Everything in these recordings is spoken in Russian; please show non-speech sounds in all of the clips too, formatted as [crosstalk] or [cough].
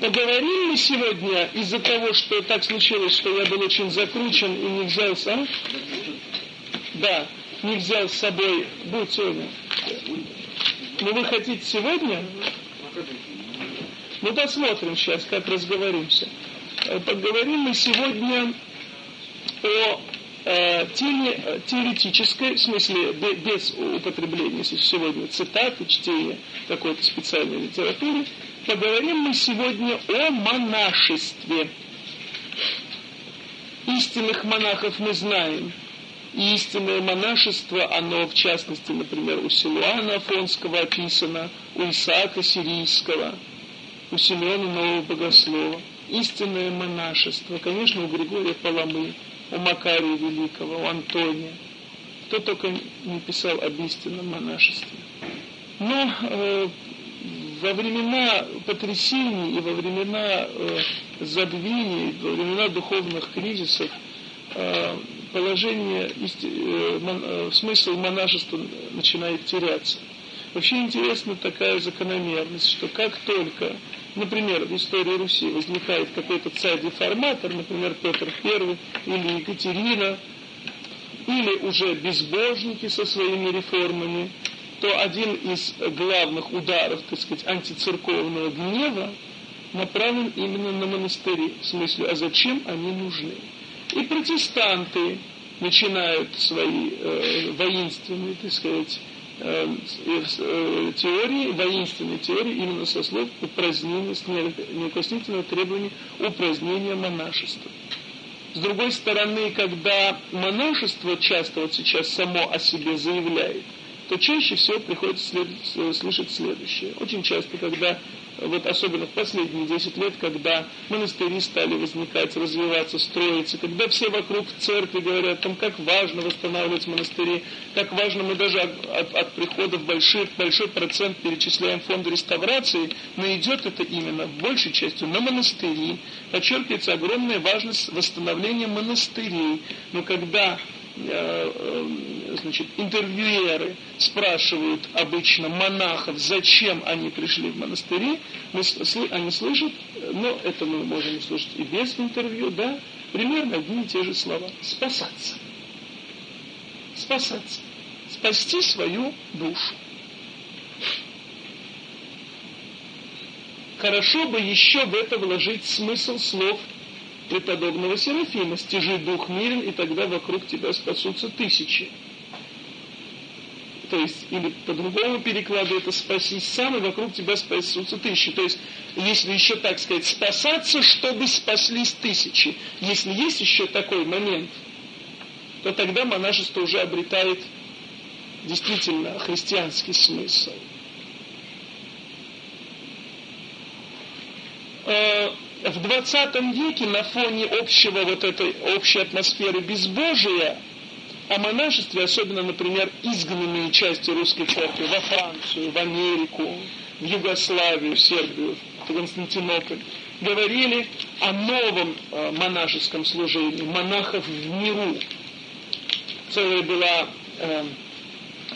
Поговорим мы сегодня из-за того, что так случилось, что я был очень закручен и не взял сам. Да, не взял с собой. Сегодня. Ну вы хотите сегодня? Ну посмотрим сейчас, как разговоримся. Э, поговорим мы сегодня о э, теме, теоретической, в смысле без употребления сегодня цитаты, чтения какой-то специальной литературы, поговорим мы сегодня о монашестве. Истинных монахов мы знаем. Истинное монашество, оно в частности, например, у Силуана Афонского описано, у Исаака Сирийского, у Семена Нового Богослова. Истинное монашество, конечно, у Григория Паламы, у Макария Великого, у Антония. Кто только не писал об истинном монашестве. Но э, во времена потрясений и во времена э, забвений, во времена духовных кризисов э, положение, э, смысл монашества начинает теряться. Вообще интересна такая закономерность, что как только, например, в истории Руси возникает какой-то царь-деформатор, например, Петр I или Екатерина, или уже безбожники со своими реформами, то один из главных ударов, так сказать, антицерковного гнева направлен именно на монастыри. В смысле, а зачем они нужны? И протестанты начинают свои э, воинственные, так сказать, э, э, теории, воинственные теории именно со слов упразднения, с неукоснительного требования упразднения монашества. С другой стороны, когда монашество часто вот сейчас само о себе заявляет, то чаще всего приходится слышать следующее. Очень часто, когда, вот особенно в последние 10 лет, когда монастыри стали возникать, развиваться, строиться, когда все вокруг церкви говорят о том, как важно восстанавливать монастыри, как важно, мы даже от, от, приходов большой, большой процент перечисляем фонды реставрации, но идет это именно большей частью на монастыри, подчеркивается огромная важность восстановления монастырей. Но когда значит, интервьюеры спрашивают обычно монахов, зачем они пришли в монастыри, мы, они слышат, но это мы можем слышать и без интервью, да, примерно одни и те же слова. Спасаться. Спасаться. Спасти свою душу. Хорошо бы еще в это вложить смысл слов преподобного Серафима, стяжи дух мирен, и тогда вокруг тебя спасутся тысячи. То есть, или по-другому перекладу это спасись сам, и вокруг тебя спасутся тысячи. То есть, если еще, так сказать, спасаться, чтобы спаслись тысячи. Если есть еще такой момент, то тогда монашество уже обретает действительно христианский смысл. В 20 веке на фоне общего вот этой общей атмосферы безбожия о монашестве, особенно, например, изгнанные части русской церкви во Францию, в Америку, в Югославию, в Сербию, в Константинополь, говорили о новом э, монашеском служении, монахов в миру. Целая была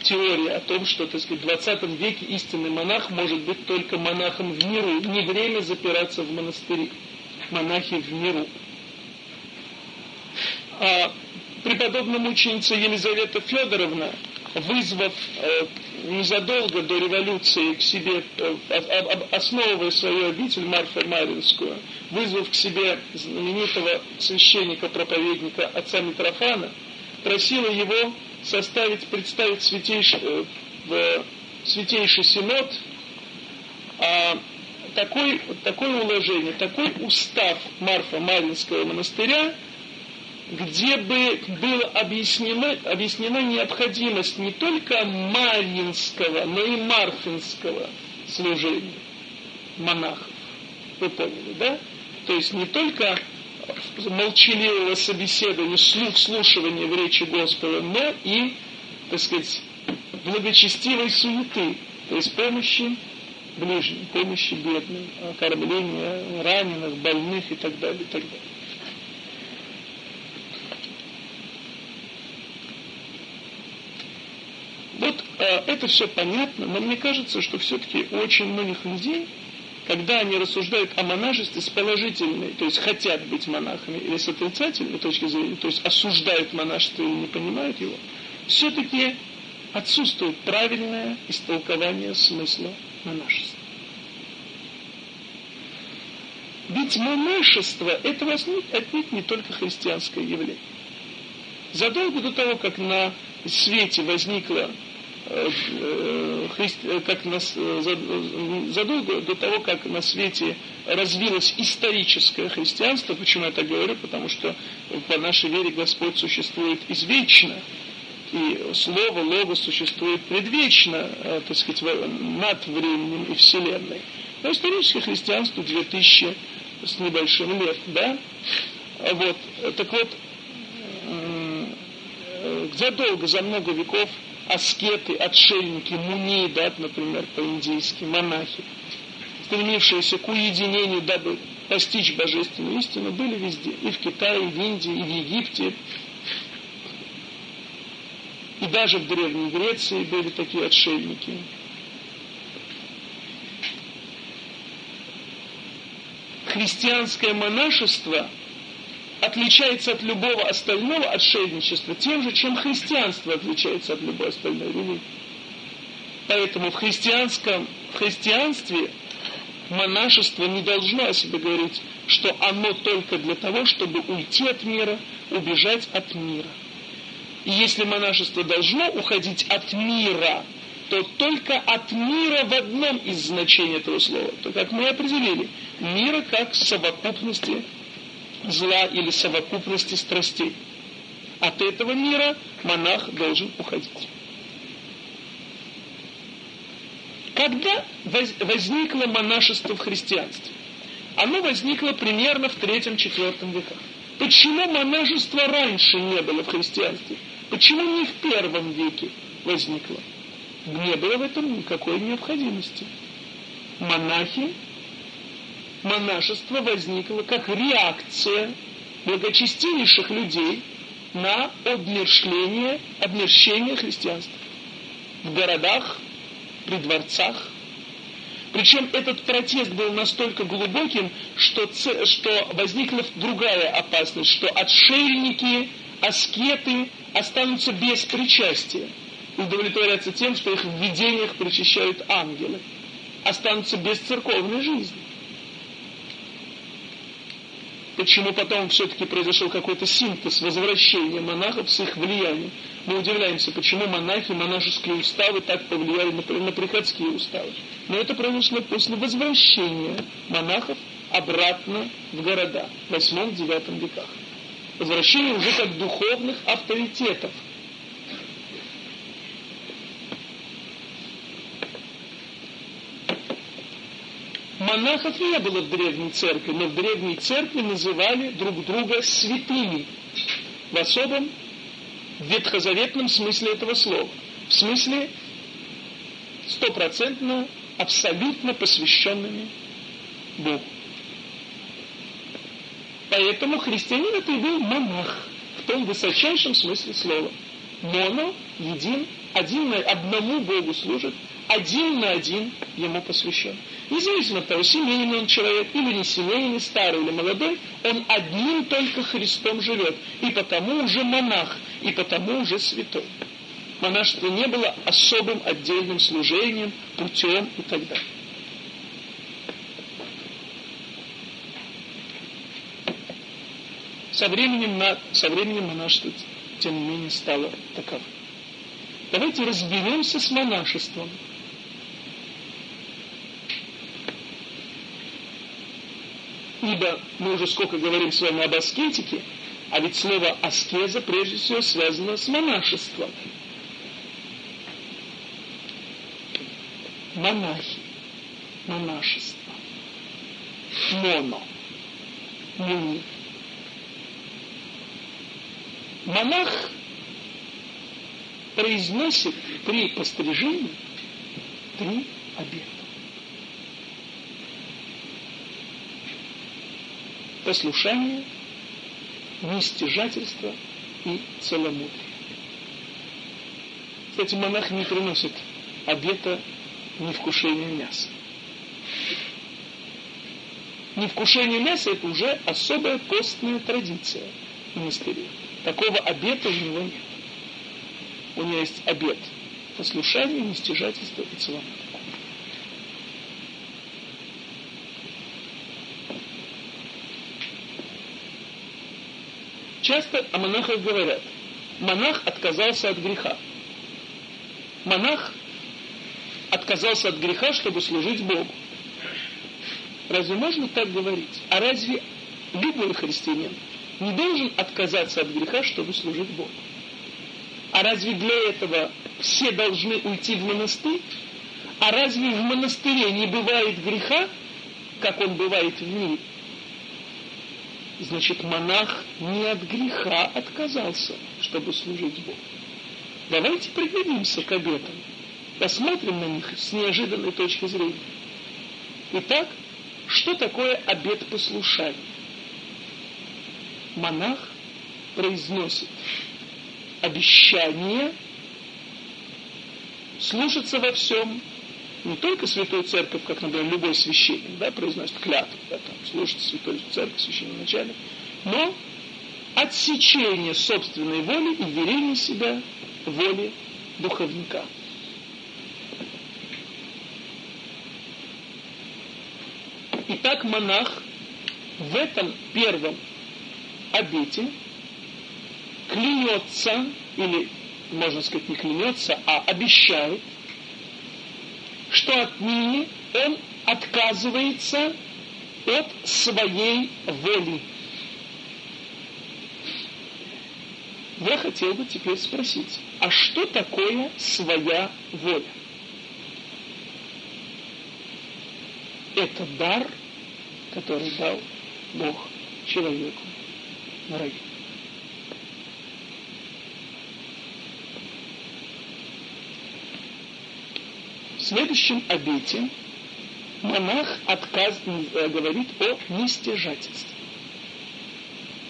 теория о том, что, так сказать, в 20 веке истинный монах может быть только монахом в миру. Не время запираться в монастыре. Монахи в миру. А преподобная мученица Елизавета Федоровна, вызвав э, незадолго до революции к себе, э, основывая свою обитель Марфа Маринскую, вызвав к себе знаменитого священника-проповедника отца Митрофана, просила его составить, представить святейший, э, в Святейший Синод а, такой, такое уложение, такой устав Марфа Маринского монастыря, где бы была объяснена, объяснена необходимость не только Маринского, но и Марфинского служения монахов. Вы поняли, да? То есть не только молчаливого собеседования, слух, слушания в речи Господа, но и, так сказать, благочестивой суеты, то есть помощи ближним, помощи бедным, кормления раненых, больных и так далее, и так далее. Вот э, это все понятно, но мне кажется, что все-таки очень многих людей когда они рассуждают о монашестве с положительной, то есть хотят быть монахами, или с отрицательной точки зрения, то есть осуждают монашество или не понимают его, все-таки отсутствует правильное истолкование смысла монашества. Ведь монашество – это отнюдь не только христианское явление. Задолго до того, как на свете возникло как на, задолго до того, как на свете развилось историческое христианство, почему я так говорю, потому что по нашей вере Господь существует извечно, и слово, лого существует предвечно, так сказать, над временем и вселенной. Но историческое христианство 2000 с небольшим лет, да? Вот, так вот, задолго, за много веков аскеты, отшельники, муни, да, например, по-индийски, монахи, стремившиеся к уединению, дабы постичь божественную истину, были везде. И в Китае, и в Индии, и в Египте. И даже в Древней Греции были такие отшельники. Христианское монашество – отличается от любого остального отшельничества тем же, чем христианство отличается от любой остальной религии. Поэтому в христианском в христианстве монашество не должно о себе говорить, что оно только для того, чтобы уйти от мира, убежать от мира. И если монашество должно уходить от мира, то только от мира в одном из значений этого слова. То, как мы определили, мира как совокупности зла или совокупности страстей. От этого мира монах должен уходить. Когда возникло монашество в христианстве? Оно возникло примерно в третьем-четвертом веках. Почему монашество раньше не было в христианстве? Почему не в первом веке возникло? Не было в этом никакой необходимости. Монахи монашество возникло как реакция благочестивейших людей на обмершление, обмерщение христианства. В городах, при дворцах. Причем этот протест был настолько глубоким, что, что возникла другая опасность, что отшельники, аскеты останутся без причастия. Удовлетворятся тем, что их в видениях причащают ангелы. Останутся без церковной жизни почему потом все-таки произошел какой-то синтез, возвращение монахов с их влиянием. Мы удивляемся, почему монахи, монашеские уставы так повлияли, например, на приходские уставы. Но это произошло после возвращения монахов обратно в города в 8-9 веках. Возвращение уже как духовных авторитетов – Монахов не было в древней церкви, но в древней церкви называли друг друга святыми. В особом ветхозаветном смысле этого слова. В смысле стопроцентно, абсолютно посвященными Богу. Поэтому христианин это и был монах в том высочайшем смысле слова. Моно, един, один одному Богу служит, один на один ему посвящен. Независимо от того, семейный он человек или не семейный, старый или молодой, он одним только Христом живет, и потому уже монах, и потому уже святой. Монашество не было особым отдельным служением, путем и так далее. Со временем, со временем монашество, тем не менее, стало таковым. Давайте разберемся с монашеством. Ибо мы уже сколько говорим с вами об аскетике, а ведь слово аскеза прежде всего связано с монашеством. Монахи, монашество, моно, муни. Монах произносит при пострижении три обета. Послушание, нестяжательство и целомудрие. Кстати, монах не приносит обета невкушения мяса. Невкушение мяса – это уже особая постная традиция в монастыре. Такого обета у него нет. У него есть обет послушания, нестяжательства и целомудрия. Часто о монахах говорят, монах отказался от греха. Монах отказался от греха, чтобы служить Богу. Разве можно так говорить? А разве любой христианин не должен отказаться от греха, чтобы служить Богу? А разве для этого все должны уйти в монастырь? А разве в монастыре не бывает греха, как он бывает в мире? Значит, монах не от греха отказался, чтобы служить Богу. Давайте приглядимся к обетам, посмотрим на них с неожиданной точки зрения. Итак, что такое обет послушания? Монах произносит обещание слушаться во всем, не только Святую Церковь, как, например, любой священник, да, произносит клятву, да, там, слушать Святую Церковь, священном начале, но отсечение собственной воли и верение себя воле духовника. Итак, монах в этом первом обете клянется, или, можно сказать, не клянется, а обещает, что отныне он отказывается от своей воли. Я хотел бы теперь спросить, а что такое своя воля? Это дар, который дал Бог человеку в раю. В следующем обете монах отказ, говорит о нестяжательстве.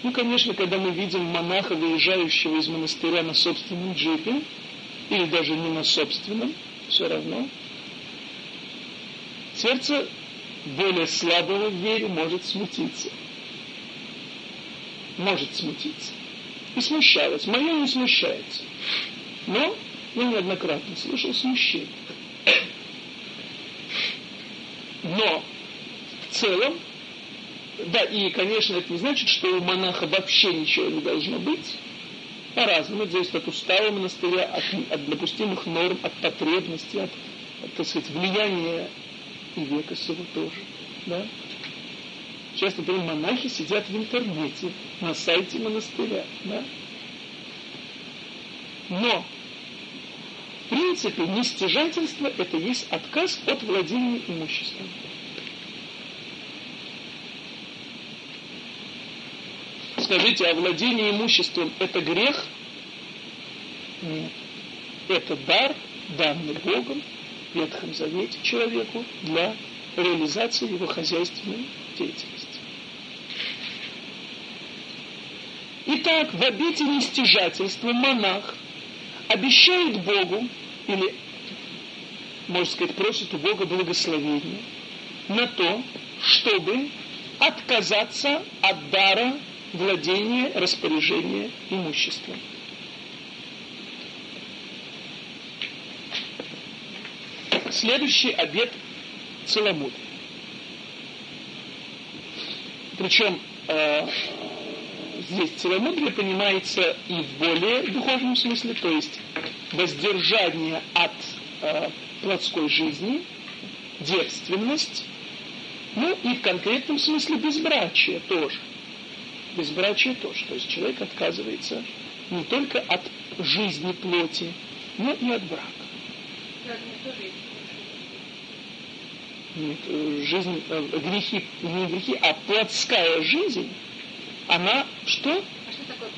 Ну, конечно, когда мы видим монаха, выезжающего из монастыря на собственном джипе, или даже не на собственном, все равно, сердце более слабого в вере может смутиться. Может смутиться. И смущалось. Мое не смущается. Но я неоднократно слышал смущение. Но в целом, да, и, конечно, это не значит, что у монаха вообще ничего не должно быть. По-разному. Зависит от устава монастыря, от, от допустимых норм, от потребностей, от, от так сказать, влияния и века сего тоже. Да? Сейчас, например, монахи сидят в интернете, на сайте монастыря. Да? Но, в принципе, нестяжательство – это есть отказ от владения имуществом. Скажите, а владение имуществом – это грех? Это дар, данный Богом в Ветхом Завете человеку для реализации его хозяйственной деятельности. Итак, в обете нестяжательства монах обещает Богу, или, можно сказать, просит у Бога благословения на то, чтобы отказаться от дара владения, распоряжения имуществом. Следующий обет целомудрия. Причем э, здесь целомудрие понимается и в более духовном смысле, то есть воздержание от э, плотской жизни, девственность, ну и в конкретном смысле безбрачие тоже. Безбрачие тоже. То есть человек отказывается не только от жизни плоти, но и от брака. Нет, э, жизнь, э, грехи, не грехи, а плотская жизнь, она что? А что такое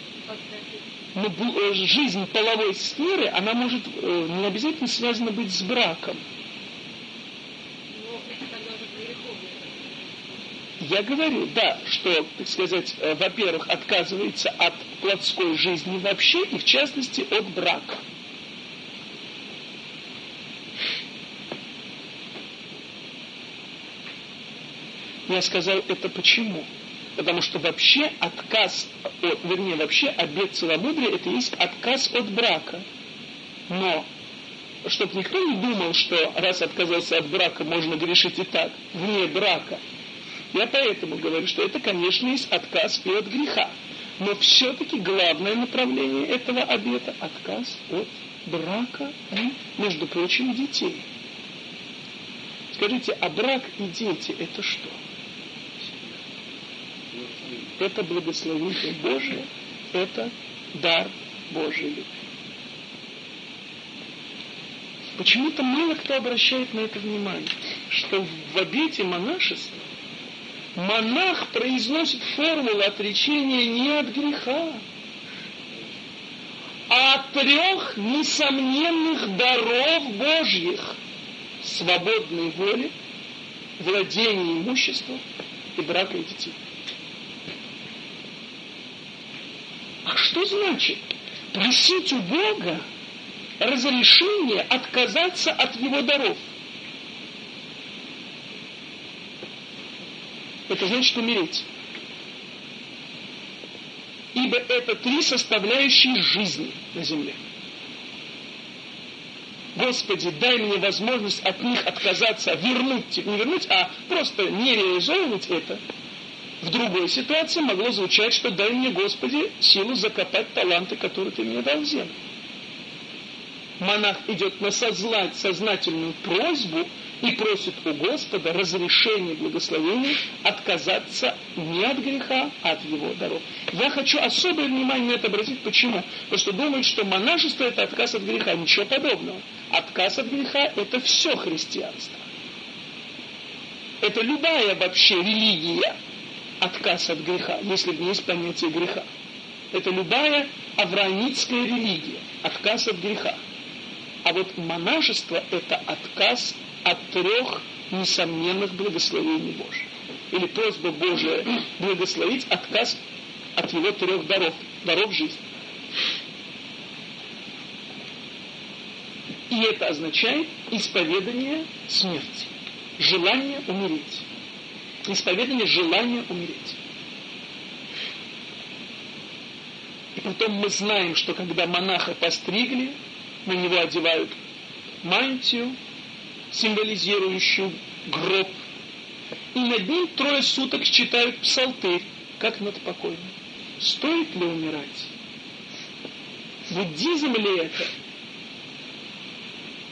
ну, э, жизнь половой сферы, она может не обязательно связана быть с браком. Я говорю, да, что, так сказать, во-первых, отказывается от плотской жизни вообще, и в частности от брака. Я сказал это почему? Потому что вообще отказ, от, вернее, вообще обет целомудрия это есть отказ от брака. Но, чтобы никто не думал, что раз отказался от брака, можно грешить и так, вне брака. Я поэтому говорю, что это, конечно, есть отказ и от греха. Но все-таки главное направление этого обета – отказ от брака и, между прочим, детей. Скажите, а брак и дети – это что? Это благословение Божие, это дар Божий. Почему-то мало кто обращает на это внимание, что в обете монашества монах произносит формулу отречения не от греха, а от трех несомненных даров Божьих – свободной воли, владения имуществом и брака детей. А что значит просить у Бога разрешение отказаться от его даров? Это значит умереть. Ибо это три составляющие жизни на земле. Господи, дай мне возможность от них отказаться, вернуть, не вернуть, а просто не реализовывать это – в другой ситуации могло звучать, что дай мне, Господи, силу закопать таланты, которые ты мне дал в землю. Монах идет на сознательную просьбу и просит у Господа разрешения благословения отказаться не от греха, а от его даров. Я хочу особое внимание это обратить. Почему? Потому что думают, что монашество это отказ от греха. Ничего подобного. Отказ от греха это все христианство. Это любая вообще религия, отказ от греха, если в ней есть понятие греха. Это любая авраамитская религия, отказ от греха. А вот монашество – это отказ от трех несомненных благословений Божьих. Или просьба Божия благословить отказ от его трех даров, даров жизни. И это означает исповедание смерти, желание умереть исповедание желания умереть. И потом мы знаем, что когда монаха постригли, на него одевают мантию, символизирующую гроб, и над ним трое суток читают псалтырь, как над покойным. Стоит ли умирать? Буддизм ли это?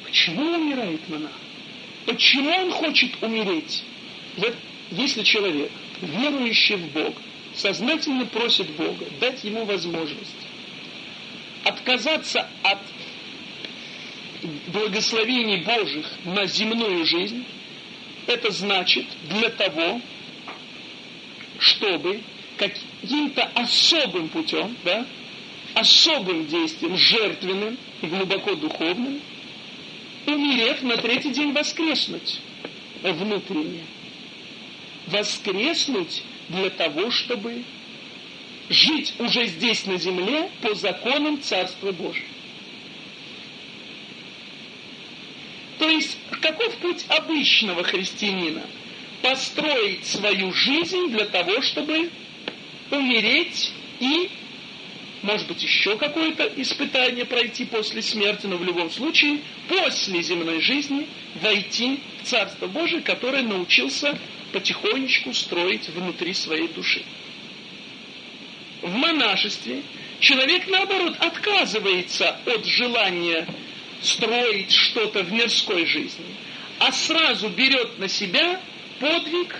Почему умирает монах? Почему он хочет умереть? Вот если человек, верующий в Бога, сознательно просит Бога дать ему возможность отказаться от благословений Божьих на земную жизнь, это значит для того, чтобы каким-то особым путем, да, особым действием, жертвенным и глубоко духовным, умерев на третий день воскреснуть внутренне воскреснуть для того, чтобы жить уже здесь на земле по законам Царства Божьего. То есть, каков путь обычного христианина? Построить свою жизнь для того, чтобы умереть и, может быть, еще какое-то испытание пройти после смерти, но в любом случае, после земной жизни войти в Царство Божие, которое научился потихонечку строить внутри своей души. В монашестве человек, наоборот, отказывается от желания строить что-то в мирской жизни, а сразу берет на себя подвиг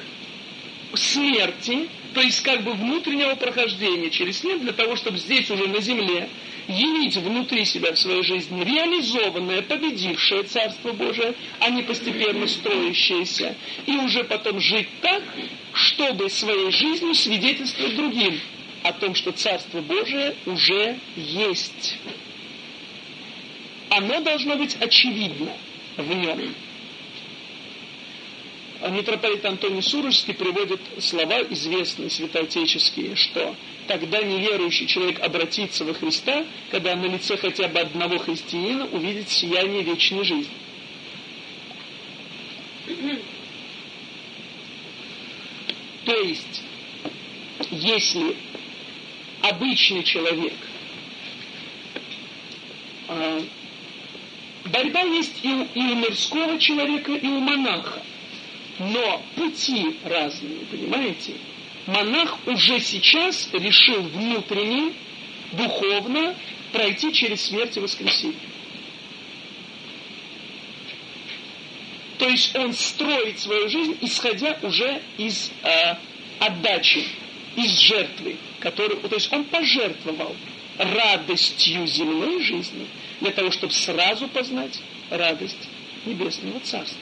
смерти, то есть как бы внутреннего прохождения через смерть для того, чтобы здесь уже на земле явить внутри себя в своей жизни реализованное, победившее Царство Божие, а не постепенно строящееся, и уже потом жить так, чтобы своей жизнью свидетельствовать другим о том, что Царство Божие уже есть. Оно должно быть очевидно в нем. Митрополит Антоний Сурожский приводит слова известные святоотеческие, что тогда неверующий человек обратится во Христа, когда на лице хотя бы одного христианина увидит сияние вечной жизни. То есть, если обычный человек, а, борьба есть и у, и у мирского человека, и у монаха, но пути разные, понимаете? Монах уже сейчас решил внутренне, духовно пройти через смерть и воскресение. То есть он строит свою жизнь, исходя уже из э, отдачи, из жертвы, которую, то есть он пожертвовал радостью земной жизни для того, чтобы сразу познать радость Небесного Царства.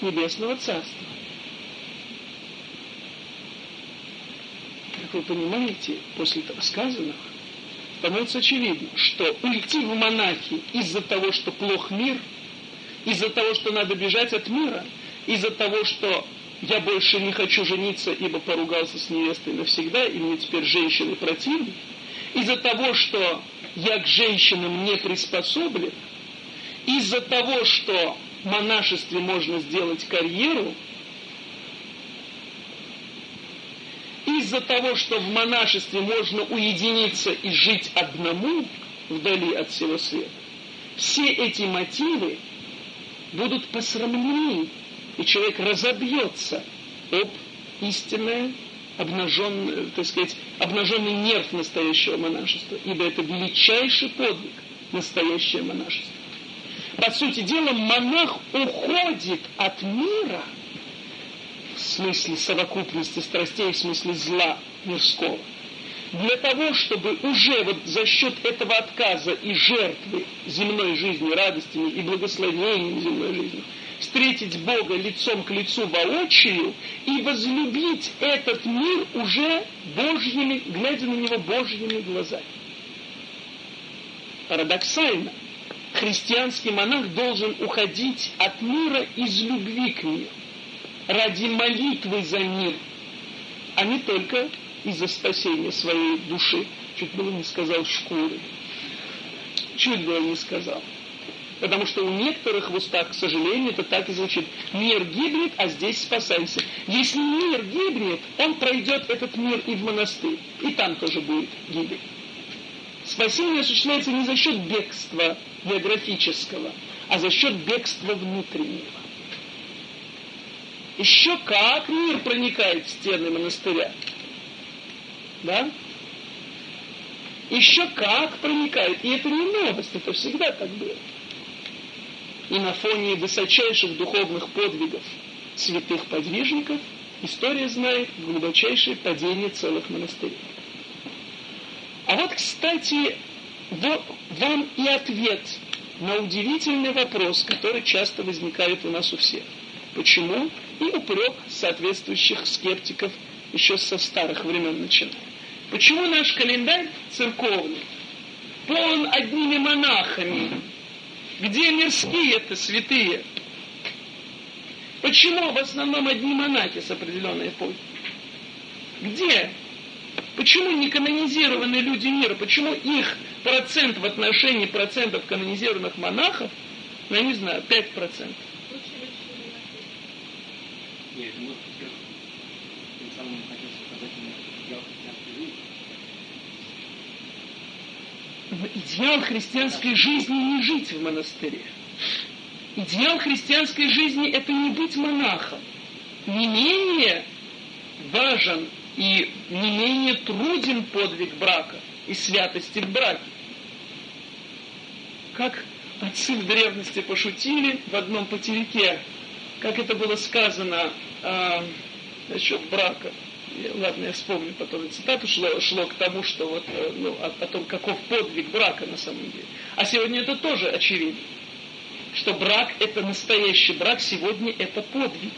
Небесного Царства. Как вы понимаете, после сказанного, становится очевидно, что уйти в монахи из-за того, что плох мир, из-за того, что надо бежать от мира, из-за того, что я больше не хочу жениться, ибо поругался с невестой навсегда, и мне теперь женщины противны, из-за того, что я к женщинам не приспособлен, из-за того, что в монашестве можно сделать карьеру – из-за того, что в монашестве можно уединиться и жить одному, вдали от всего света, все эти мотивы будут посрамлены, и человек разобьется об истинное, обнаженное, так сказать, обнаженный нерв настоящего монашества, ибо это величайший подвиг настоящее монашество. По сути дела, монах уходит от мира – смысле совокупности страстей, в смысле зла мирского. Для того, чтобы уже вот за счет этого отказа и жертвы земной жизни, радостями и благословениями земной жизни, встретить Бога лицом к лицу воочию и возлюбить этот мир уже Божьими, глядя на него Божьими глазами. Парадоксально, христианский монах должен уходить от мира из любви к миру ради молитвы за мир, а не только из-за спасения своей души. Чуть было не сказал шкуры. Чуть было не сказал. Потому что у некоторых в устах, к сожалению, это так и звучит. Мир гибнет, а здесь спасайся. Если мир гибнет, он пройдет этот мир и в монастырь. И там тоже будет гибель. Спасение осуществляется не за счет бегства географического, а за счет бегства внутреннего. Еще как мир проникает в стены монастыря. Да? Еще как проникает. И это не новость, это всегда так было. И на фоне высочайших духовных подвигов святых подвижников история знает глубочайшее падение целых монастырей. А вот, кстати, вам и ответ на удивительный вопрос, который часто возникает у нас у всех. Почему и упрек соответствующих скептиков еще со старых времен начиная. Почему наш календарь церковный полон одними монахами? Где мирские-то святые? Почему в основном одни монахи с определенной эпохи? Где? Почему не канонизированные люди мира? Почему их процент в отношении процентов канонизированных монахов, ну, я не знаю, 5%? Нет, может быть, тем самым хотел сказать идеал христианской жизни. Идеал христианской жизни не жить в монастыре. Идеал христианской жизни это не быть монахом. Не менее важен и не менее труден подвиг брака и святости в браке. Как отцы в древности пошутили в одном потеряке, как это было сказано а, насчет брака. Ладно, я вспомню потом цитату, шло, шло к тому, что вот, э, ну, о, о том, каков подвиг брака на самом деле. А сегодня это тоже очевидно, что брак это настоящий брак, сегодня это подвиг.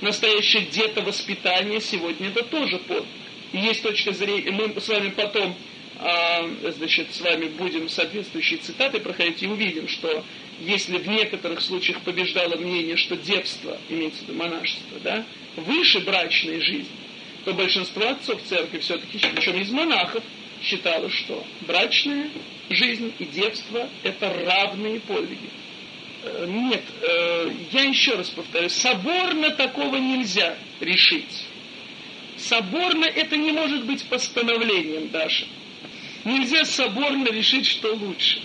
Настоящее где-то воспитание сегодня это тоже подвиг. Есть точка зрения, мы с вами потом а, значит, с вами будем соответствующие цитаты проходить и увидим, что если в некоторых случаях побеждало мнение, что девство, имеется в виду монашество, да, выше брачной жизни, то большинство отцов церкви все-таки, причем из монахов, считало, что брачная жизнь и девство – это равные подвиги. Э, нет, э, я еще раз повторю, соборно такого нельзя решить. Соборно это не может быть постановлением даже. Нельзя соборно решить, что лучше.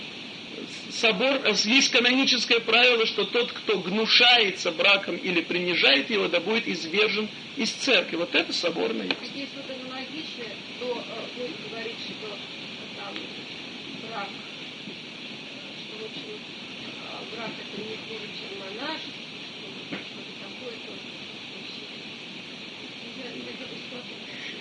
Собор, есть каноническое правило, что тот, кто гнушается браком или принижает его, да будет извержен из церкви. Вот это соборно есть. Если вот аналогично, то э, вы говорите, что э, там брак, что, в общем, э, брак это не хуже, чем монашество, что что-то такое, то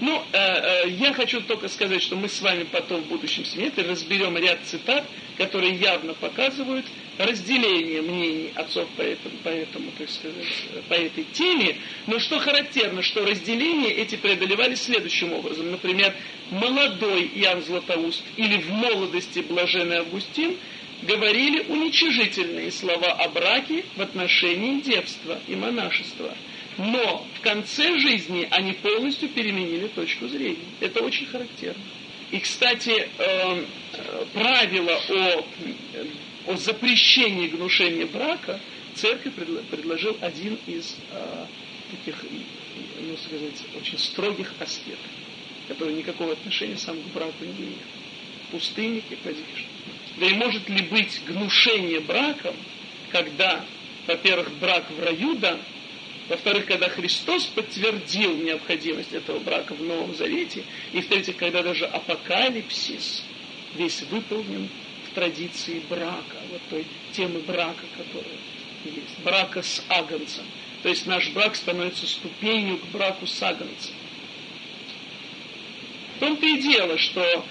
Ну, э, э, я хочу только сказать, что мы с вами потом в будущем семестре разберем ряд цитат, которые явно показывают разделение мнений отцов по этому, по этому, так сказать, по этой теме. Но что характерно, что разделения эти преодолевались следующим образом. Например, молодой Иоанн Златоуст или в молодости Блаженный Августин говорили уничижительные слова о браке в отношении девства и монашества – но в конце жизни они полностью переменили точку зрения. Это очень характерно. И, кстати, э, правило о, о запрещении гнушения брака церковь предложил один из э, таких, ну сказать, очень строгих аскетов, который никакого отношения сам к браку не имеет. Пустынник и подвижник. Да и может ли быть гнушение браком, когда, во-первых, брак в раю дан, во-вторых, когда Христос подтвердил необходимость этого брака в Новом Завете. И в-третьих, когда даже апокалипсис весь выполнен в традиции брака, вот той темы брака, которая есть. Брака с агнцем. То есть наш брак становится ступенью к браку с агнцем. В том-то и дело, что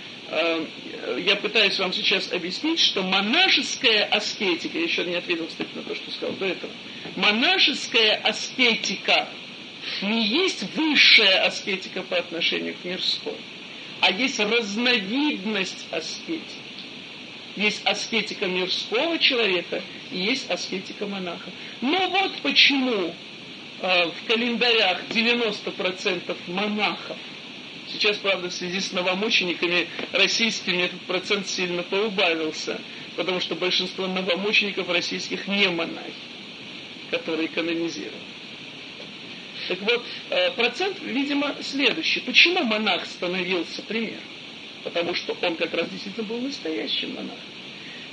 я пытаюсь вам сейчас объяснить, что монашеская аскетика, я еще не ответил, кстати, на то, что сказал до этого, монашеская аскетика не есть высшая аскетика по отношению к мирской, а есть разновидность аскетики. Есть аскетика мирского человека и есть аскетика монаха. Но вот почему э, в календарях 90% монахов – Сейчас, правда, в связи с новомучениками российскими этот процент сильно поубавился, потому что большинство новомучеников российских не монахи, которые канонизированы. Так вот, э, процент, видимо, следующий. Почему монах становился пример? Потому что он как раз действительно был настоящим монахом.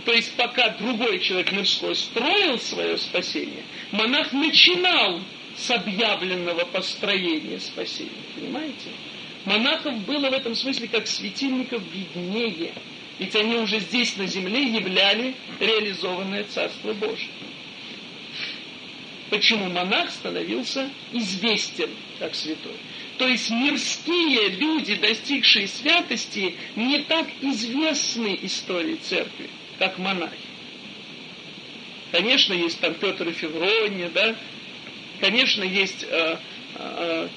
То есть пока другой человек мирской строил свое спасение, монах начинал с объявленного построения спасения. Понимаете? Монахов было в этом смысле как светильников виднее, ведь они уже здесь на земле являли реализованное Царство Божие. Почему монах становился известен как святой? То есть мирские люди, достигшие святости, не так известны истории церкви, как монахи. Конечно, есть там Петр и Феврония, да, конечно, есть э,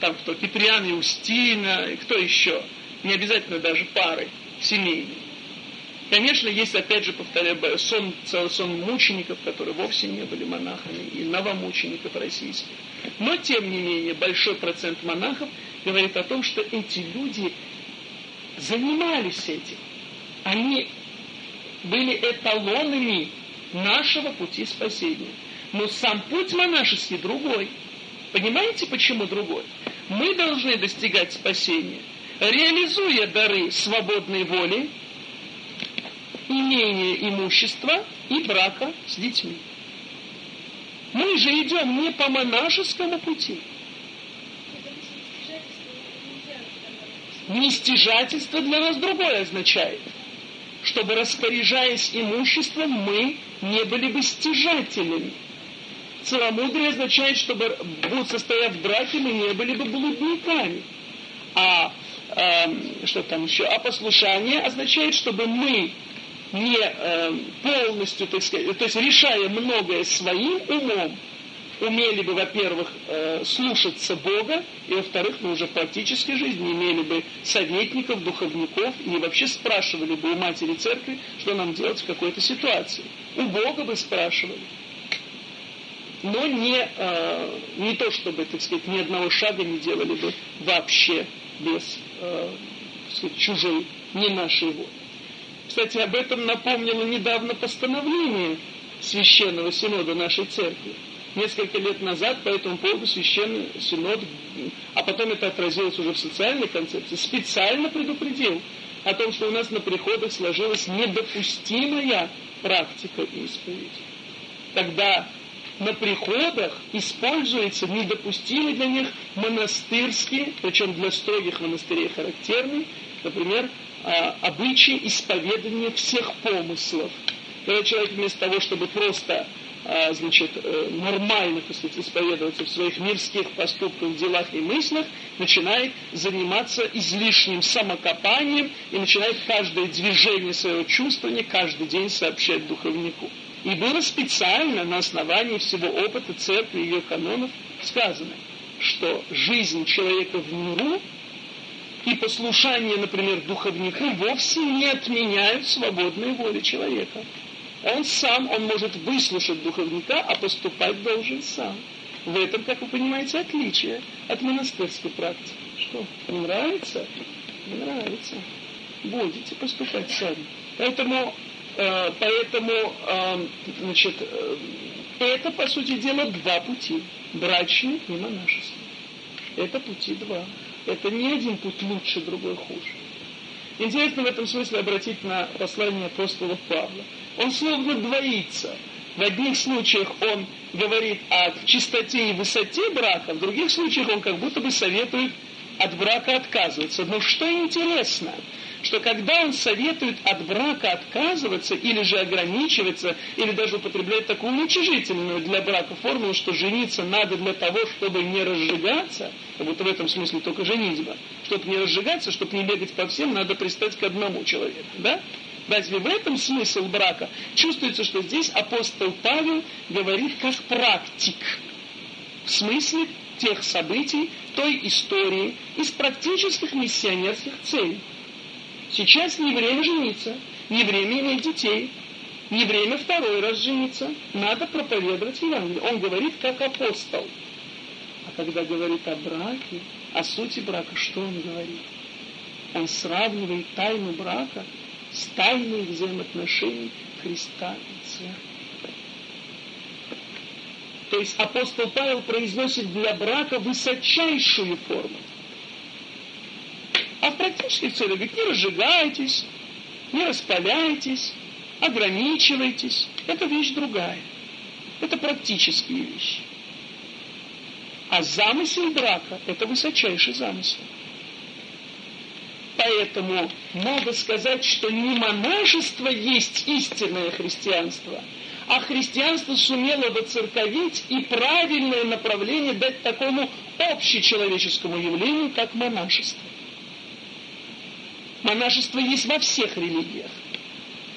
там кто, Киприан и Устина, и кто еще, не обязательно даже пары семейные. Конечно, есть, опять же, повторяю, сон, целый сон мучеников, которые вовсе не были монахами, и новомучеников российских. Но, тем не менее, большой процент монахов говорит о том, что эти люди занимались этим. Они были эталонами нашего пути спасения. Но сам путь монашеский другой – Понимаете, почему другой? Мы должны достигать спасения, реализуя дары свободной воли, имения имущества и брака с детьми. Мы же идем не по монашескому пути. Нестяжательство для нас другое означает. Чтобы распоряжаясь имуществом, мы не были бы стяжателями целомудрие означает, чтобы, будут состоять в браке, мы не были бы блудниками. А э, что там еще? А послушание означает, чтобы мы не э, полностью, так сказать, то есть решая многое своим умом, умели бы, во-первых, э, слушаться Бога, и, во-вторых, мы уже в практической жизни имели бы советников, духовников, и вообще спрашивали бы у матери церкви, что нам делать в какой-то ситуации. У Бога бы спрашивали но не, э, не то, чтобы, так сказать, ни одного шага не делали бы вообще без э, сказать, чужой, не нашей воли. Кстати, об этом напомнило недавно постановление священного синода нашей церкви. Несколько лет назад по этому поводу священный синод, а потом это отразилось уже в социальной концепции, специально предупредил о том, что у нас на приходах сложилась недопустимая практика исповеди. Когда на приходах используется недопустимый для них монастырский, причем для строгих монастырей характерный, например, а, обычай исповедания всех помыслов. Когда человек вместо того, чтобы просто а, значит, э, нормально, так сказать, исповедоваться в своих мирских поступках, делах и мыслях, начинает заниматься излишним самокопанием и начинает каждое движение своего чувствования каждый день сообщать духовнику. И было специально на основании всего опыта церкви и ее канонов сказано, что жизнь человека в миру и послушание, например, духовнику вовсе не отменяют свободной воли человека. Он сам, он может выслушать духовника, а поступать должен сам. В этом, как вы понимаете, отличие от монастырской практики. Что, не нравится? Не нравится. Будете поступать сами. Поэтому поэтому, э, значит, э, это, по сути дела, два пути. Брачный и монашеский. Это пути два. Это не один путь лучше, другой хуже. Интересно в этом смысле обратить на послание апостола Павла. Он словно двоится. В одних случаях он говорит о чистоте и высоте брака, в других случаях он как будто бы советует от брака отказываться. Но что интересно – что когда он советует от брака отказываться или же ограничиваться, или даже употребляет такую уничижительную для брака формулу, что жениться надо для того, чтобы не разжигаться, как будто в этом смысле только женитьба, чтобы не разжигаться, чтобы не бегать по всем, надо пристать к одному человеку, да? Разве в этом смысл брака? Чувствуется, что здесь апостол Павел говорит как практик. В смысле тех событий, той истории, из практических миссионерских целей. Сейчас не время жениться, не время иметь детей, не время второй раз жениться. Надо проповедовать Евангелие. Он говорит как апостол. А когда говорит о браке, о сути брака, что он говорит? Он сравнивает тайну брака с тайной взаимоотношений Христа и Церкви. То есть апостол Павел произносит для брака высочайшую форму. А в практических целях говорит, не разжигайтесь, не распаляйтесь, ограничивайтесь. Это вещь другая. Это практические вещи. А замысел брака – это высочайший замысел. Поэтому надо сказать, что не монашество есть истинное христианство, а христианство сумело воцерковить и правильное направление дать такому общечеловеческому явлению, как монашество. Монашество есть во всех религиях.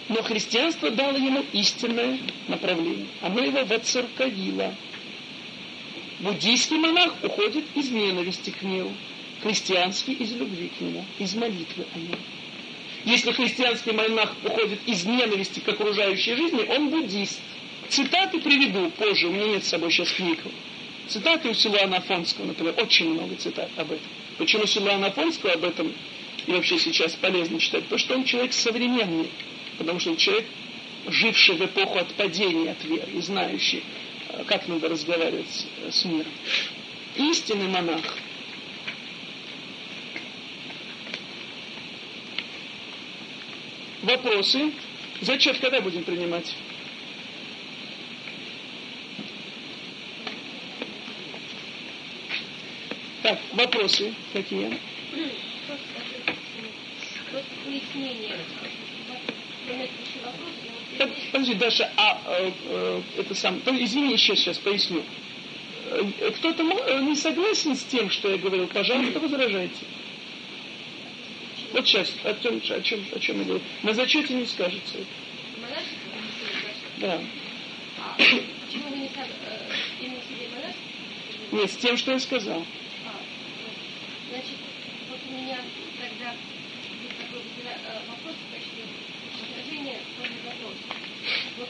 Но христианство дало ему истинное направление. Оно его воцерковило. Буддийский монах уходит из ненависти к миру. Христианский из любви к нему, из молитвы о нем. Если христианский монах уходит из ненависти к окружающей жизни, он буддист. Цитаты приведу позже, у меня нет с собой сейчас книг. Цитаты у Силуана Афонского, например, очень много цитат об этом. Почему Силуана Афонского об этом и вообще сейчас полезно читать, потому что он человек современный, потому что он человек, живший в эпоху отпадения от веры и знающий, э, как надо разговаривать с миром. Истинный монах. Вопросы? Зачет когда будем принимать? Так, вопросы какие? Подожди, Даша, а э, э, это сам, извини, еще сейчас поясню. Э, кто-то э, не согласен с тем, что я говорил, пожалуйста, возражайте. Вот сейчас, о чем, о чем, о чем я говорю. На зачете не скажется. Да. Нет, с тем, что я сказал. А, значит, вот у меня тогда Э, вопрос в качестве возражения тоже вопрос. Вот,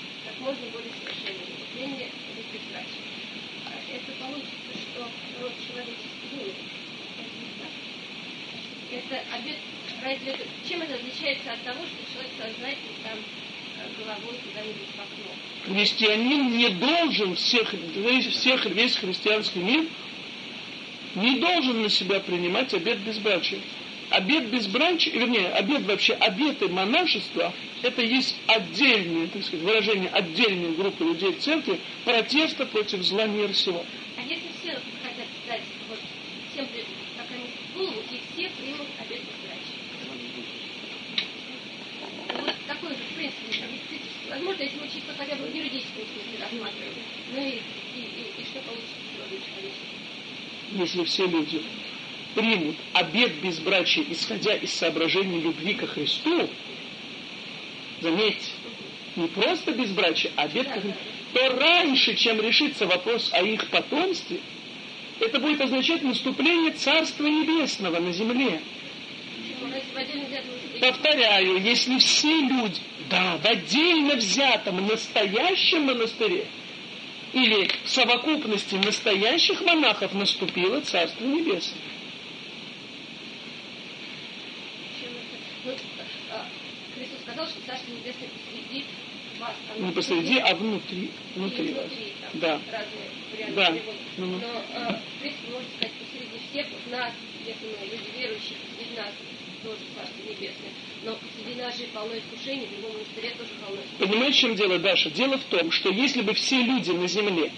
обед обед, обед будет можно приняли без безбрачия. А это получится, что род умер. Это обед это, чем это отличается от того, что человек сознательно там э, головой куда-нибудь в окно? Христианин не должен всех, всех, весь христианский мир не должен на себя принимать обет безбрачия. Обет безбрачия, вернее, обет вообще, обеты монашества, это есть отдельное, так сказать, выражение отдельной группы людей в церкви протеста против зла мира всего. А если все хотят дать, вот, всем, при- как они в голову, и все примут обет безбрачия? Ну, Вот такой же, в принципе. Возможно, если мы чисто хотя бы в юридическом смысле рассматриваем. Ну и, и, и, и что получится если все люди примут обет безбрачия, исходя из соображений любви ко Христу, заметьте, не просто безбрачие, а Христу, то раньше, чем решится вопрос о их потомстве, это будет означать наступление Царства Небесного на земле. Повторяю, если все люди, да, в отдельно взятом настоящем монастыре или в совокупности настоящих монахов наступило Царство Небесное. Чем это? Ну, а, Христос сказал, Небесное посреди а внутри. Внутри вас. Да. Да. перевода. Мгм. Но, э, в принципе, можно сказать, посреди всех нас, если мы люди верующие, посреди нас тоже Царство Небесное. Но посреди нас же полно искушений, в любом монастыре тоже полно искушений. Понимаете, в чем дело, Даша? Дело в том, что если бы все люди на земле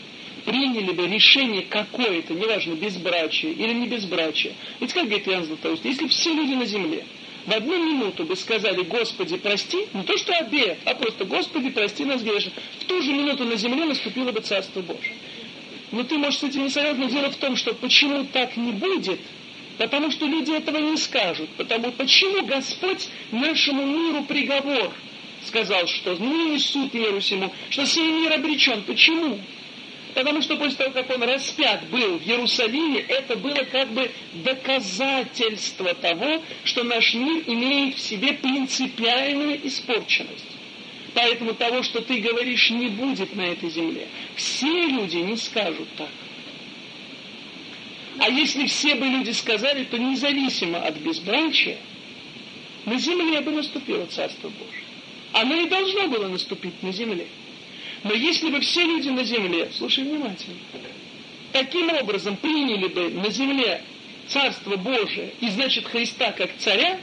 приняли бы решение какое-то, неважно, безбрачие или не безбрачие. Ведь как говорит Иоанн Златоуст, если все люди на земле в одну минуту бы сказали, Господи, прости, не то что обед, а просто, Господи, прости нас грешных, в ту же минуту на земле наступило бы Царство Божие. Но ты, может, с этим не согласен, но дело в том, что почему так не будет, потому что люди этого не скажут. Потому почему Господь нашему миру приговор сказал, что не суд миру всему, что сей мир обречен. Почему? Потому что после того, как он распят был в Иерусалиме, это было как бы доказательство того, что наш мир имеет в себе принципиальную испорченность. Поэтому того, что ты говоришь, не будет на этой земле. Все люди не скажут так. А если все бы люди сказали, то независимо от безбрачия, на земле бы наступило Царство Божие. Оно и должно было наступить на земле. Но если бы все люди на земле, слушай внимательно, таким образом приняли бы на земле Царство Божие и, значит, Христа как царя,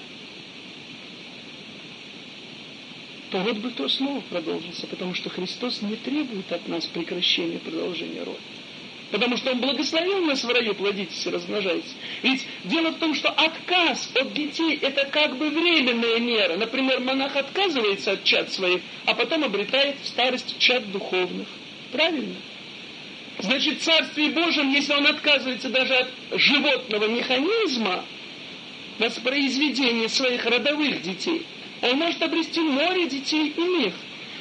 то род бы то снова продолжился, потому что Христос не требует от нас прекращения продолжения рода. Потому что Он благословил нас в раю, плодитесь и размножайтесь. Ведь дело в том, что отказ от детей – это как бы временная мера. Например, монах отказывается от чад своих, а потом обретает в старости чад духовных. Правильно? Значит, в Царстве Божьем, если он отказывается даже от животного механизма, воспроизведения своих родовых детей, он может обрести море детей иных.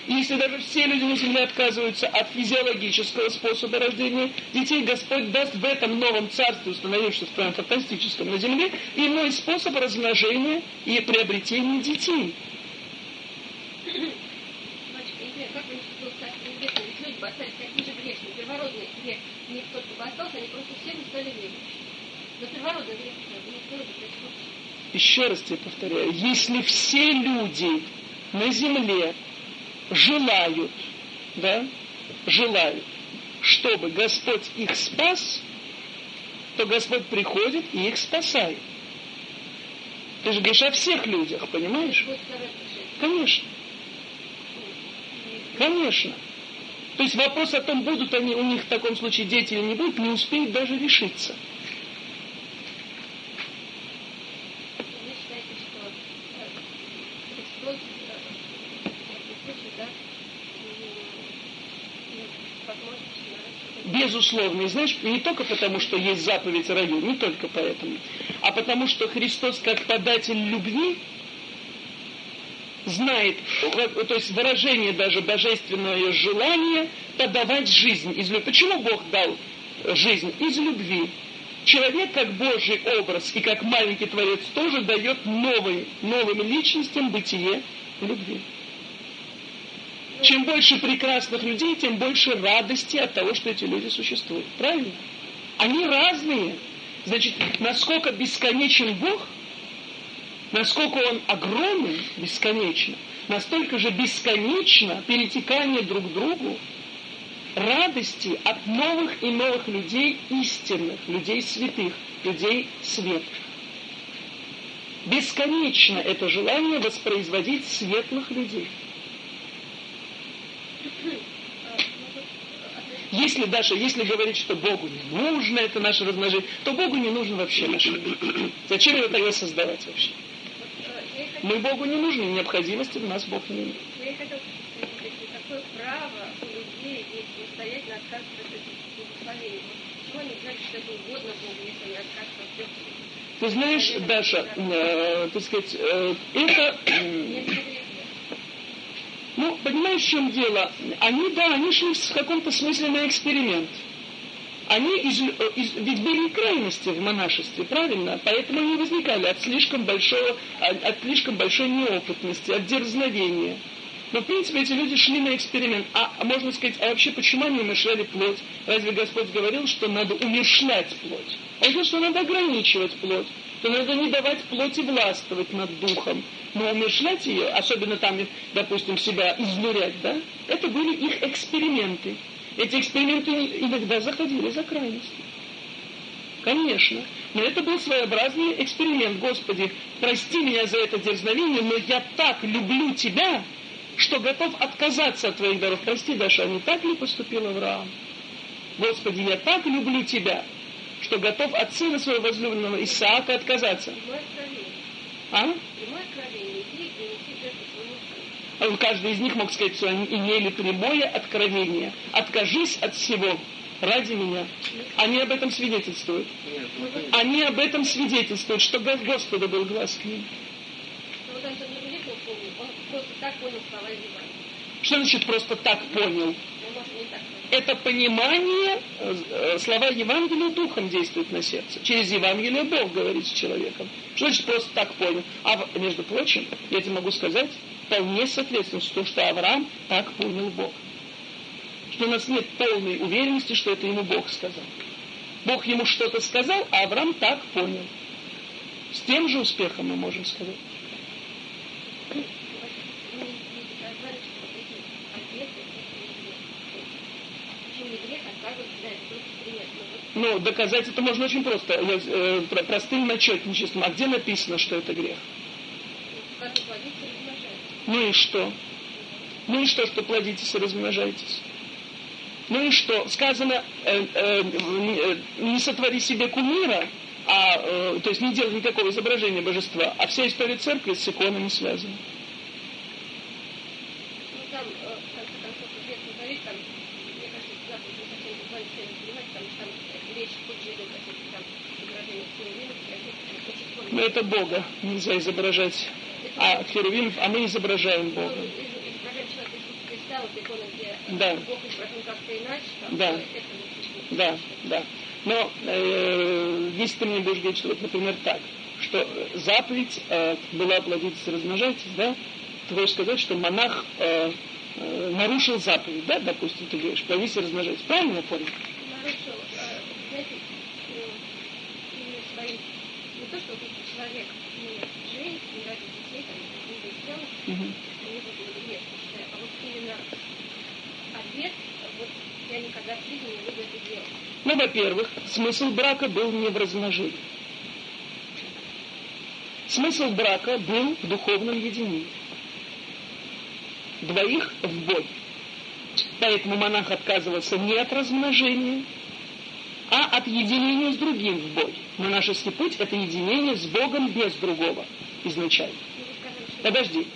Если даже все люди на земле отказываются от физиологического способа рождения детей, Господь даст в этом новом царстве, установившемся в фантастическом на земле, иной способ размножения и приобретения детей. Остались такие же грешные. Первородный грех не только бы остался, они просто все бы стали верующими. Но первородный грех никто не происходит. Еще раз тебе повторяю, если все люди на земле желают, да, желают, чтобы Господь их спас, то Господь приходит и их спасает. Ты же говоришь о всех людях, понимаешь? Конечно, конечно. То есть вопрос о том, будут они у них в таком случае дети или не будут, не успеет даже решиться. Вы считаете, что э, Христос, э, в этом случае, да, м, возможность наращивать Безусловно. И знаешь, не только потому, что есть заповедь раю, не только поэтому, а потому что Христос как податель любви знает, то есть выражение даже божественное желание подавать жизнь из любви. Почему Бог дал жизнь? Из любви. Человек как Божий образ и как маленький Творец тоже дает новым, новым личностям бытие любви. Чем больше прекрасных людей, тем больше радости от того, что эти люди существуют. Правильно? Они разные. Значит, насколько бесконечен Бог, насколько Он огромен, бесконечно, настолько же бесконечно перетекание друг к другу радости от новых и новых людей истинных, людей святых, людей света. Бесконечно это желание воспроизводить светлых людей. Если даже, если говорить, что Богу не нужно это наше размножение, то Богу не нужно вообще наше Зачем его тогда создавать вообще? Мы Богу не нужны, необходимости в нас Бог не имеет. Какое право у людей есть стоять на отказываться от благословения? Почему они говорят, что это угодно Богу, если они отказываются от Ты знаешь, Даша, э, так сказать, э, это... Э, ну, понимаешь, в чем дело? Они, да, они шли в каком-то смысле на эксперимент. Они из, из, ведь были крайности в монашестве, правильно? Поэтому они возникали от слишком большого, от, от слишком большой неопытности, от дерзновения. Но, в принципе, эти люди шли на эксперимент. А, а можно сказать, а вообще почему они умершляли плоть? Разве Господь говорил, что надо умершлять плоть? Он говорил, что надо ограничивать плоть, что надо не давать плоти властвовать над духом. Но умершлять ее, особенно там, допустим, себя изнурять, да, это были их эксперименты. Эти эксперименты иногда заходили за крайности. Конечно. Но это был своеобразный эксперимент. Господи, прости меня за это дерзновение, но я так люблю Тебя, что готов отказаться от Твоих даров. Прости, Даша, не так ли поступил Авраам? Господи, я так люблю Тебя, что готов от сына своего возлюбленного Исаака отказаться. А? Каждый из них мог сказать, что они имели прямое откровение. Откажись от всего ради меня. Они об этом свидетельствуют. Они об этом свидетельствуют, что Господа был глаз к ним. Что значит просто так понял? Это понимание, э, слова Евангелия духом действуют на сердце. Через Евангелие Бог говорит с человеком. Что значит просто так понял? А между прочим, я тебе могу сказать, вполне соответствует с что Авраам так понял Бог. Что у нас нет полной уверенности, что это ему Бог сказал. Бог ему что-то сказал, а Авраам так понял. С тем же успехом мы можем сказать. Ну, доказать это можно очень просто, э, простым начетничеством. А где написано, что это грех? Ну и что? Ну и что, что плодитесь и размножаетесь? Ну и что? Сказано, э, э, э, не сотвори себе кумира, а, э, то есть не делай никакого изображения божества, а вся история церкви с иконами связана. Но это Бога нельзя изображать. А херувимов, а мы изображаем Бога. Да. Да. Да, да. Но э, если ты мне будешь говорить, что вот, например, так, что заповедь э, была плодиться, размножайтесь, да, ты хочешь сказать, что монах э, э, нарушил заповедь, да, допустим, ты говоришь, плодись и размножайтесь. Правильно я понял? Нарушил. Э, знаете, э, не то, что человек не женится, не родит детей, там, не будет сделан, угу. не будет грех, А вот именно ответ, вот я никогда в жизни не буду это делать. Ну, во-первых, смысл брака был не в размножении. Смысл брака был в духовном единении. Двоих в бой. Поэтому монах отказывался не от размножения, а от единения с другим в бой. Монашеский путь – это единение с Богом без другого изначально. Подожди.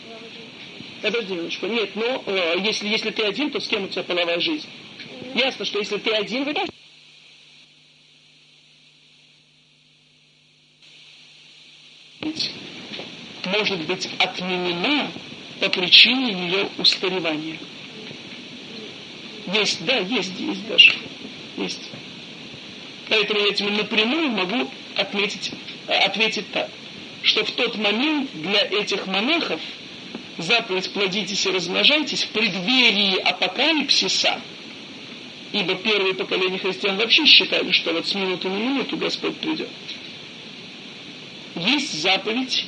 Подожди минуточку. Нет, ну, э, если, если ты один, то с кем у тебя половая жизнь? Ясно, что если ты один, вы может быть отменена по причине ее устаревания. Есть, да, есть, есть даже. Есть. Поэтому я тебе напрямую могу отметить, э, ответить так, что в тот момент для этих монахов заповедь «плодитесь и размножайтесь» в преддверии апокалипсиса, ибо первые поколения христиан вообще считали, что вот с минуты на минуту Господь придет. Есть заповедь,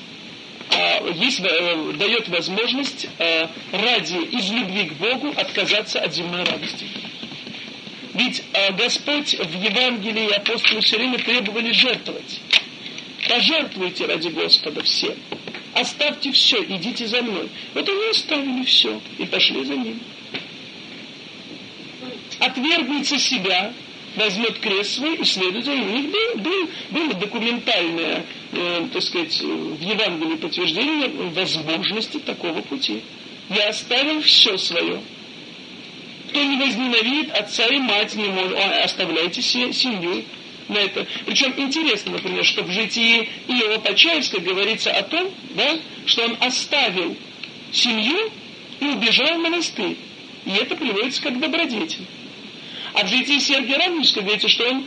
а, есть, э, дает возможность э, ради, из любви к Богу отказаться от земной радости. Ведь э, Господь в Евангелии апостолы все время требовали жертвовать. Пожертвуйте ради Господа все. Оставьте все, идите за мной. Вот они оставили все и пошли за ним. Отвергнется себя, возьмет крест свой и следует за ним. У них был, был, было документальное, э, так сказать, в Евангелии подтверждение возможности такого пути. Я оставил все свое. Кто не возненавидит отца и мать, не может, оставляйте семью на это. Причем интересно, например, что в житии Иова Почаевска говорится о том, да, что он оставил семью и убежал в монастырь. И это приводится как добродетель. А в житии Сергия Радонежского говорится, что он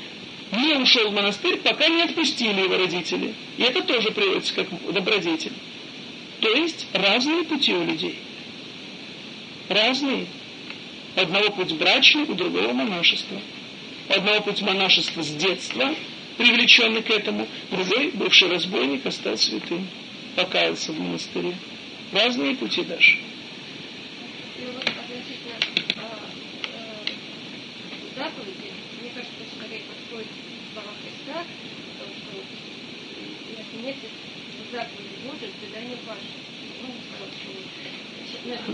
не ушел в монастырь, пока не отпустили его родители. И это тоже приводится как добродетель. То есть разные пути у людей. Разные. У одного путь брачный, у другого монашество одного путь монашества с детства, привлеченный к этому, другой, бывший разбойник, остался святым, покаялся в монастыре. Разные пути даже.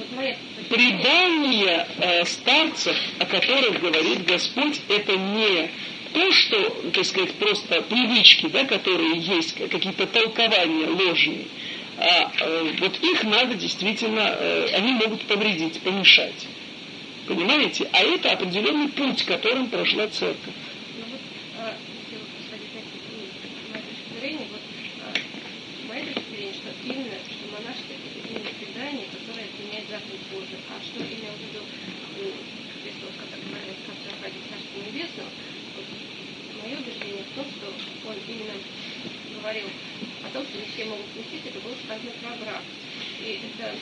сказал, что Предание э, старцев, о которых говорит Господь, это не то, что, так сказать, просто привычки, да, которые есть, какие-то толкования ложные, а э, вот их надо действительно, э, они могут повредить, помешать. Понимаете? А это определенный путь, которым прошла церковь. Говорил о том, что не все могут вместить, это было сказано про брак. Это...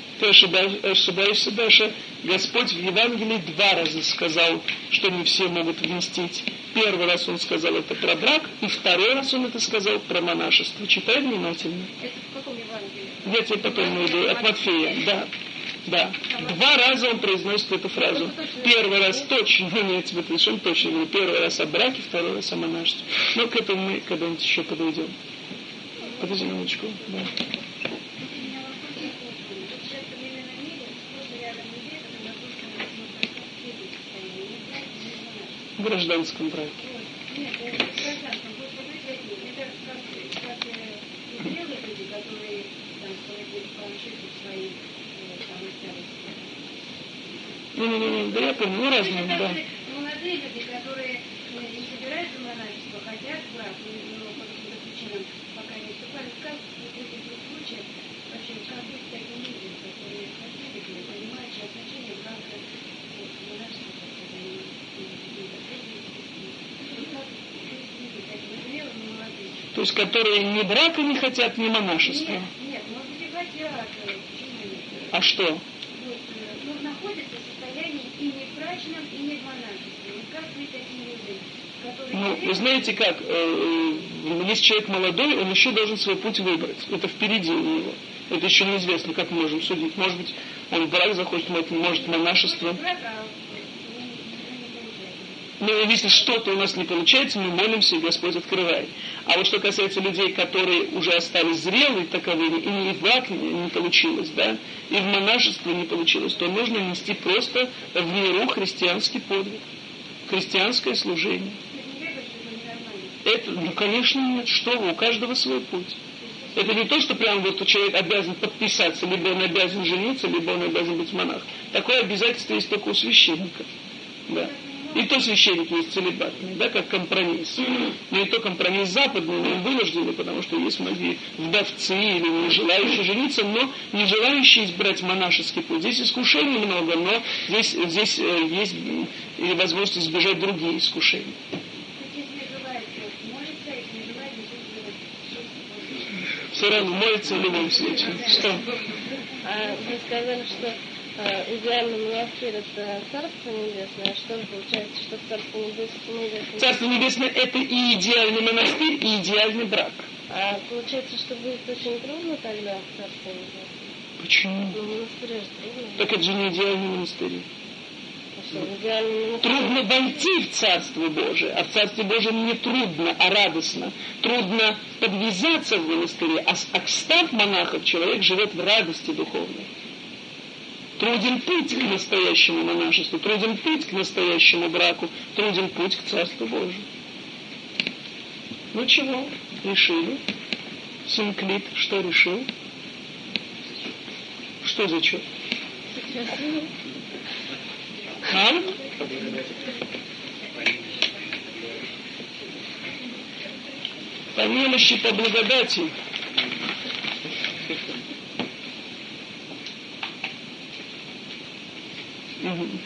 Ты ошибаешься, даже. Господь в Евангелии два раза сказал, что не все могут вместить. Первый раз он сказал это про брак, и второй раз он это сказал про монашество. Читай внимательно. Это в каком Евангелии? Я тебе потом найду. От Матфея, да. Да. Два раза он произносит эту фразу. Первый раз точно, ну, я тебе совершенно точно говорю. Первый раз о браке, второй раз о монашестве. Но к этому мы когда-нибудь еще подойдем. Подожди минуточку. Да. В гражданском браке. Это планшеты свои там Не-не-не, да я понял, ну разные, да. Молодые люди, которые не собираются монашество, хотят брак, но по каким-то причинам как в этих двух случаях вообще как быть таким людям, которые хотели бы, понимающие значение брака монашества, то есть, которые ни брака не хотят, ни монашества? Нет, нет, и хотят. Почему нет? А что? Вот, ну, находятся в состоянии и не в брачном, и не в монашестве. Как быть таким людям? Ну, вы знаете как, э, э, если человек молодой, он еще должен свой путь выбрать. Это впереди у него. Это еще неизвестно, как мы можем судить. Может быть, он в брак захочет, может, монашество. Но ну, если что-то у нас не получается, мы молимся, и Господь открывает. А вот что касается людей, которые уже остались зрелые таковыми, и ни в брак не, не получилось, да, и в монашество не получилось, то нужно нести просто в миру христианский подвиг, христианское служение. Это, ну, конечно, нет. Что вы, у каждого свой путь. Это не то, что прям вот человек обязан подписаться, либо он обязан жениться, либо он обязан быть монахом. Такое обязательство есть только у священников. Да. И то священник есть целебатный, да, как компромисс. Но и то компромисс западный, но вынужденный, потому что есть многие вдовцы или не желающие жениться, но не желающие избрать монашеский путь. Здесь искушений много, но здесь, здесь э, есть и возможность избежать другие искушения. Равно молится в любом случае. Что? А вы сказали, что э, идеальный монастырь это Царство Небесное, а что получается, что Царство Небесное? Царство Небесное это и идеальный монастырь, и идеальный брак. А получается, что будет очень трудно тогда в Царство Небесное? Почему? Ну, монастырь же трудно. Так это же не идеальный монастырь. А что, идеальный монастырь? Трудно войти в Царство Божие, а в Царстве Божьем не трудно, а радостно. Трудно подвязаться в монастыре, а, а став монахом, человек живет в радости духовной. Труден путь к настоящему монашеству, труден путь к настоящему браку, труден путь к Царству Божию. Ну чего, решили. Синклит что решил? Что за что? Сейчас. А? По немощи, по благодати. Мгм.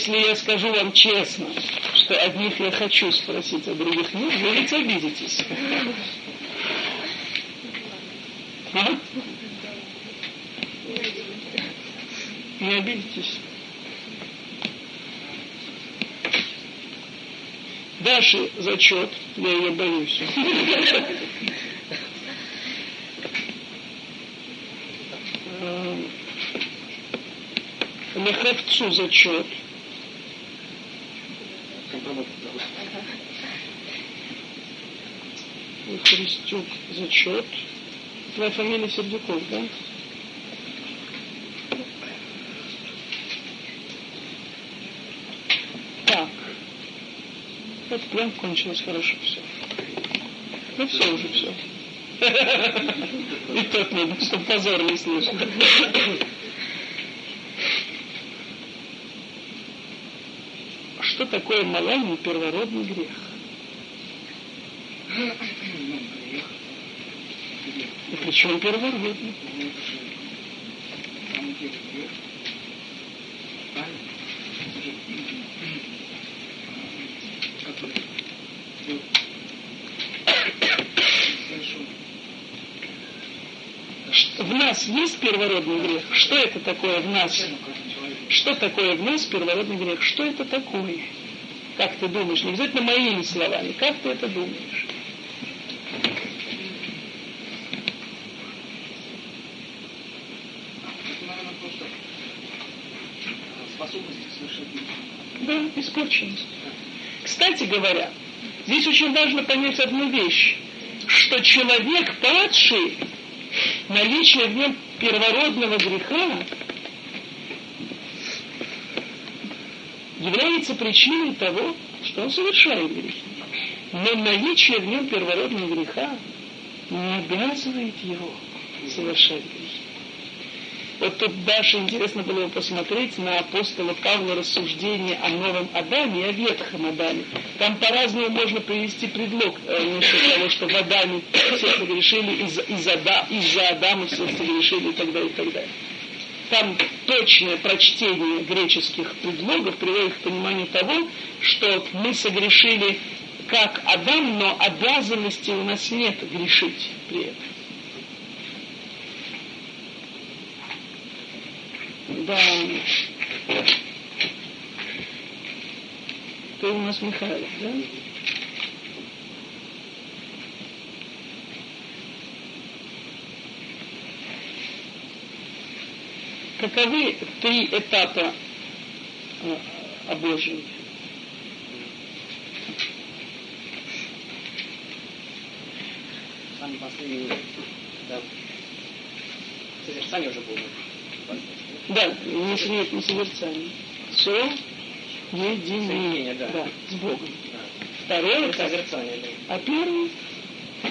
Если я скажу вам честно, что одних я хочу спросить, а других нет, вы ведь обидитесь. А? Не обидитесь. Даши зачет, я ее боюсь. Эм, Леховцу зачет. Христюк зачет. Твоя фамилия Сердюков, да? Так. Вот прям кончилось хорошо все. Ну все уже все. И тот надо, чтобы позор не слышал. Что такое моральный первородный грех. И причем первородный? Ну, это же самый первый грех. Правильно? Это же, м, который был совершен. Ш- В нас есть первородный грех? Что это такое в нас? Что такое в нас первородный грех? Что это такое? Как ты думаешь? Не обязательно моими словами. Как ты это думаешь? Это, наверное, просто э, способность совершать грех. Испорченность. Кстати говоря, здесь очень важно понять одну вещь, что человек падший, наличие в нем первородного греха является причиной того, что он совершает грехи. Но наличие в нем первородного греха не обязывает его совершать грехи. Вот тут Даша интересно было бы посмотреть на апостола Павла рассуждение о новом Адаме и о ветхом Адаме. Там по-разному можно привести предлог э, насчет того, что в Адаме все согрешили, из- из Ада- из-за Адама все согрешили и так далее, и так далее. Там точное прочтение греческих предлогов приводит к пониманию того, что мы согрешили как Адам, но обязанности у нас нет грешить при этом. Да. Ты у нас Михайлов, да? Каковы три этапа э, Божие. Самый последний, да, созерцание уже было. Да, не, нет, не созерцание. Все единение, да. да, с Богом. Да. Второе, Это это, созерцание, да. а первое, А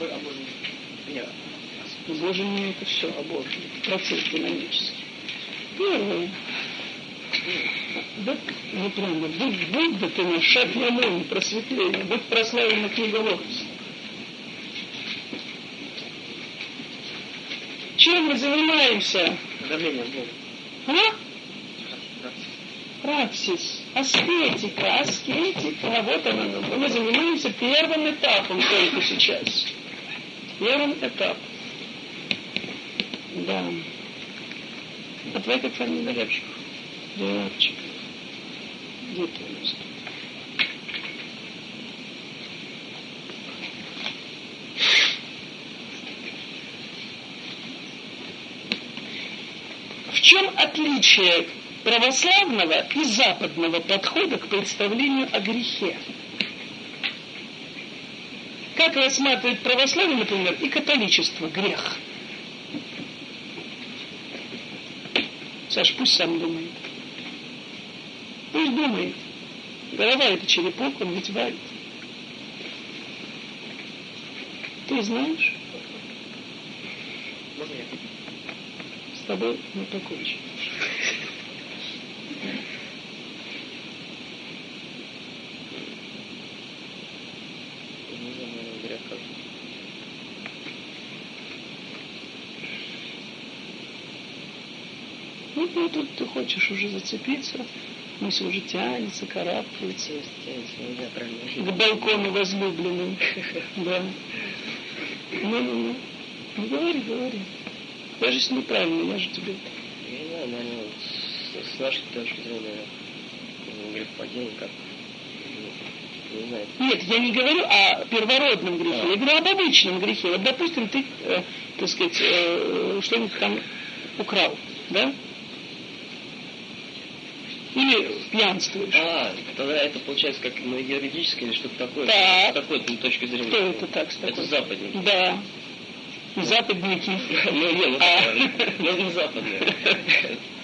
а нет. Боже не это все, Боже, процесс динамический. Первое, да, ну правда, будь, будь да ты наш шаг на мой, просветление, будь прославлен на книголовце. Чем мы занимаемся? А? Праксис, аскетика, аскетика. Вот она. Мы занимаемся первым этапом только сейчас. Первым этапом. Да. А твоя как фамилия? Рябчик. Рябчик. Где ты у нас тут? В чем отличие православного и западного подхода к представлению о грехе? Как рассматривает православие, например, и католичество грех? Саш, пусть сам думает. Пусть думает. Голова это черепок, он ведь варит. Ты знаешь? Можно я? Тобой не как. Ну, ну, тут ты хочешь уже зацепиться, мысль уже тянется, карабкается ну, к балкону возлюбленным. Да. Ну, ну, ну. Ну, говори, говори. Даже если неправильно, я же тебе... Я не знаю, наверное, с, нашей точки зрения ну, грехопадение как. ну, Не знаю. Нет, я не говорю о первородном грехе, А. я говорю об обычном грехе. Вот, допустим, ты, э, так сказать, э, что-нибудь там украл, да? Или пьянствуешь. А, тогда это получается как ну, юридическое или что-то такое. Так. С такой ну, точки зрения. Кто это так? с Это такой? западники. Да. Западники. Ну, не, ну, А. [laughs] ну, ну, западные.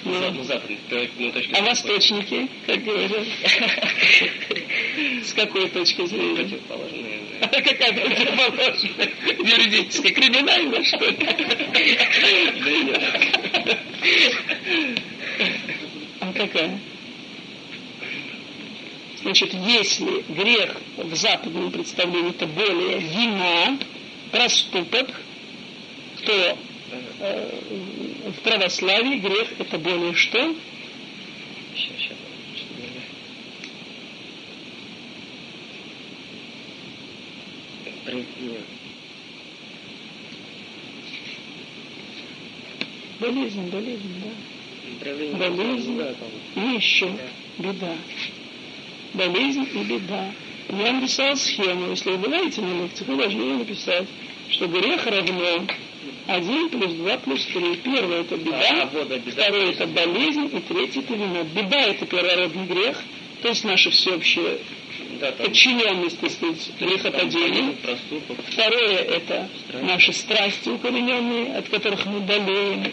Ну. За- Ну, западные, то- ну, точки А зрения. восточники, как говорят? [laughs] С какой точки зрения? Противоположные. А какая противоположная? Юридическая, криминальная, что ли? Да нет. А какая? Значит, если грех в западном представлении это более вина, проступок, то э, в православии грех это более что? Болезнь, болезнь, да. Болезнь. И еще Да. беда. Болезнь и беда. Я написал схему. Если вы бываете на лекциях, вы должны написать, что грех равно 1 плюс 2 плюс 3. Первое это А, беда, а беда. второе это болезнь, и третье это вина. Беда это первородный грех, то есть наша всеобщая Да, подчиненность, так сказать, грехопадению. Второе это наши страсти укорененные, от которых мы болеем,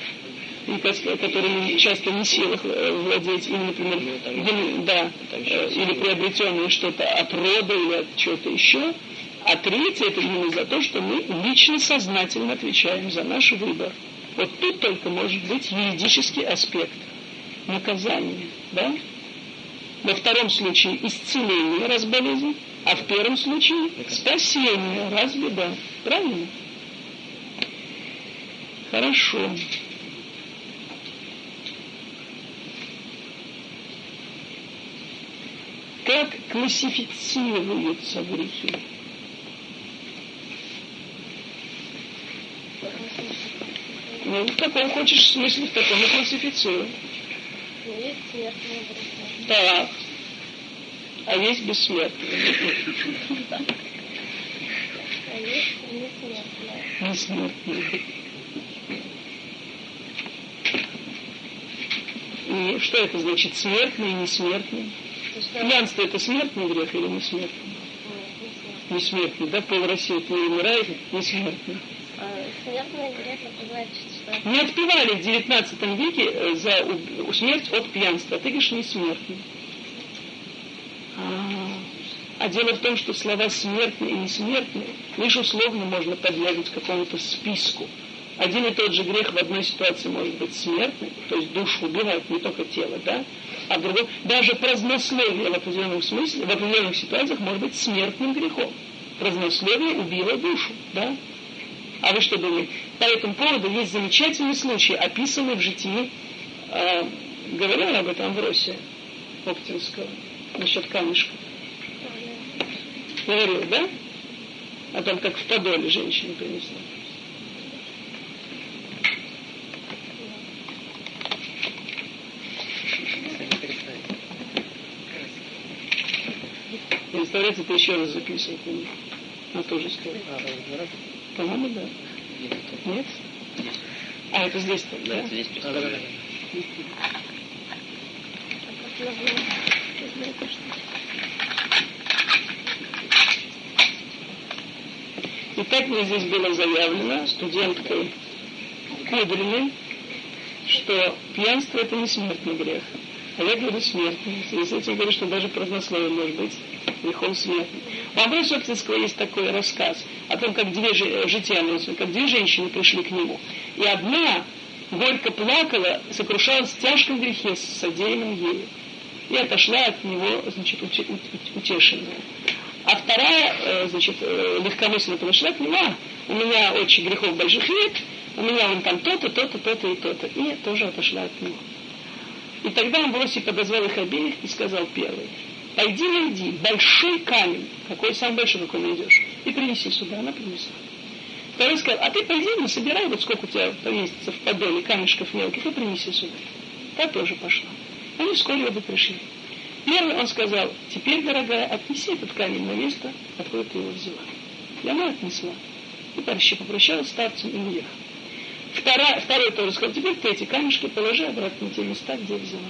и ко- которыми часто не в силах владеть, или, например, ген- да, или приобретенные что-то от рода или от чего-то еще. А третье это именно за то, что мы лично сознательно отвечаем за наш выбор. Вот тут только может быть юридический аспект наказания, да? Во втором случае исцеление, раз болезнь, а в первом случае спасение, раз беда. Правильно? Хорошо. Как классифицируются грехи? Ну, каком хочешь смысле, в таком и классифицирую. Ну, есть смертные. Так. А есть бессмертные. А есть несмертные. Бессмертные. И что это значит? Смертный и несмертный? То, что Пьянство это смертный грех или не смертный? Нет, не Не смертный, да? Пол России него умирает, не Не отпевали в 19 веке э, за смерть от пьянства. Ты говоришь, не смертный. А, а дело в том, что слова смертный и несмертный лишь условно можно подвергнуть какому-то списку. Один и тот же грех в одной ситуации может быть смертный, то есть душу убивает, не только тело, да? А в другом, даже празднословие в определенном смысле, в определенных ситуациях может быть смертным грехом. Празднословие убило душу, да? А вы что думаете? По этому поводу есть замечательный случай, описанный в житии, э, говорил об этом Амвросия Оптинского, насчет камешка. Говорил, да? О том, как в Подоле женщину принесла. Представляете, ты еще раз записывал книгу на ту же историю. По-моему, да. Нет? А, это здесь так, да? это здесь представлено. как можно узнать, что И так мне здесь было заявлено студенткой Кудриной, что пьянство это не смертный грех. А я говорю смертный. Связи с этим говорю, что даже празднословие может быть грехом смертным. У Амброса Оптинского есть такой рассказ о том, как две же- жития как две женщины пришли к нему. И одна горько плакала, сокрушалась в тяжком грехе, содеянном ею. И отошла от него, значит, уте- ут- утешенная. А вторая, э, значит, э, легкомысленно подошла к нему, а, у меня очень грехов больших нет, у меня вон там то-то, то-то, то-то и то-то. И тоже отошла от него. И тогда Амбросий подозвал их обеих и сказал первый, пойди найди большой камень, какой самый большой, какой найдешь, и принеси сюда. Она принесла. Второй сказал, а ты пойди, ну, собирай, вот сколько у тебя поместится в подоле камешков мелких, и принеси сюда. Та тоже пошла. Они вскоре оба пришли. Первый он сказал, теперь, дорогая, отнеси этот камень на место, откуда ты его взяла. И она отнесла. И почти попрощалась с старцем и уехала. Вторая, второй тоже сказал, теперь ты эти камешки положи обратно на те места, где взяла.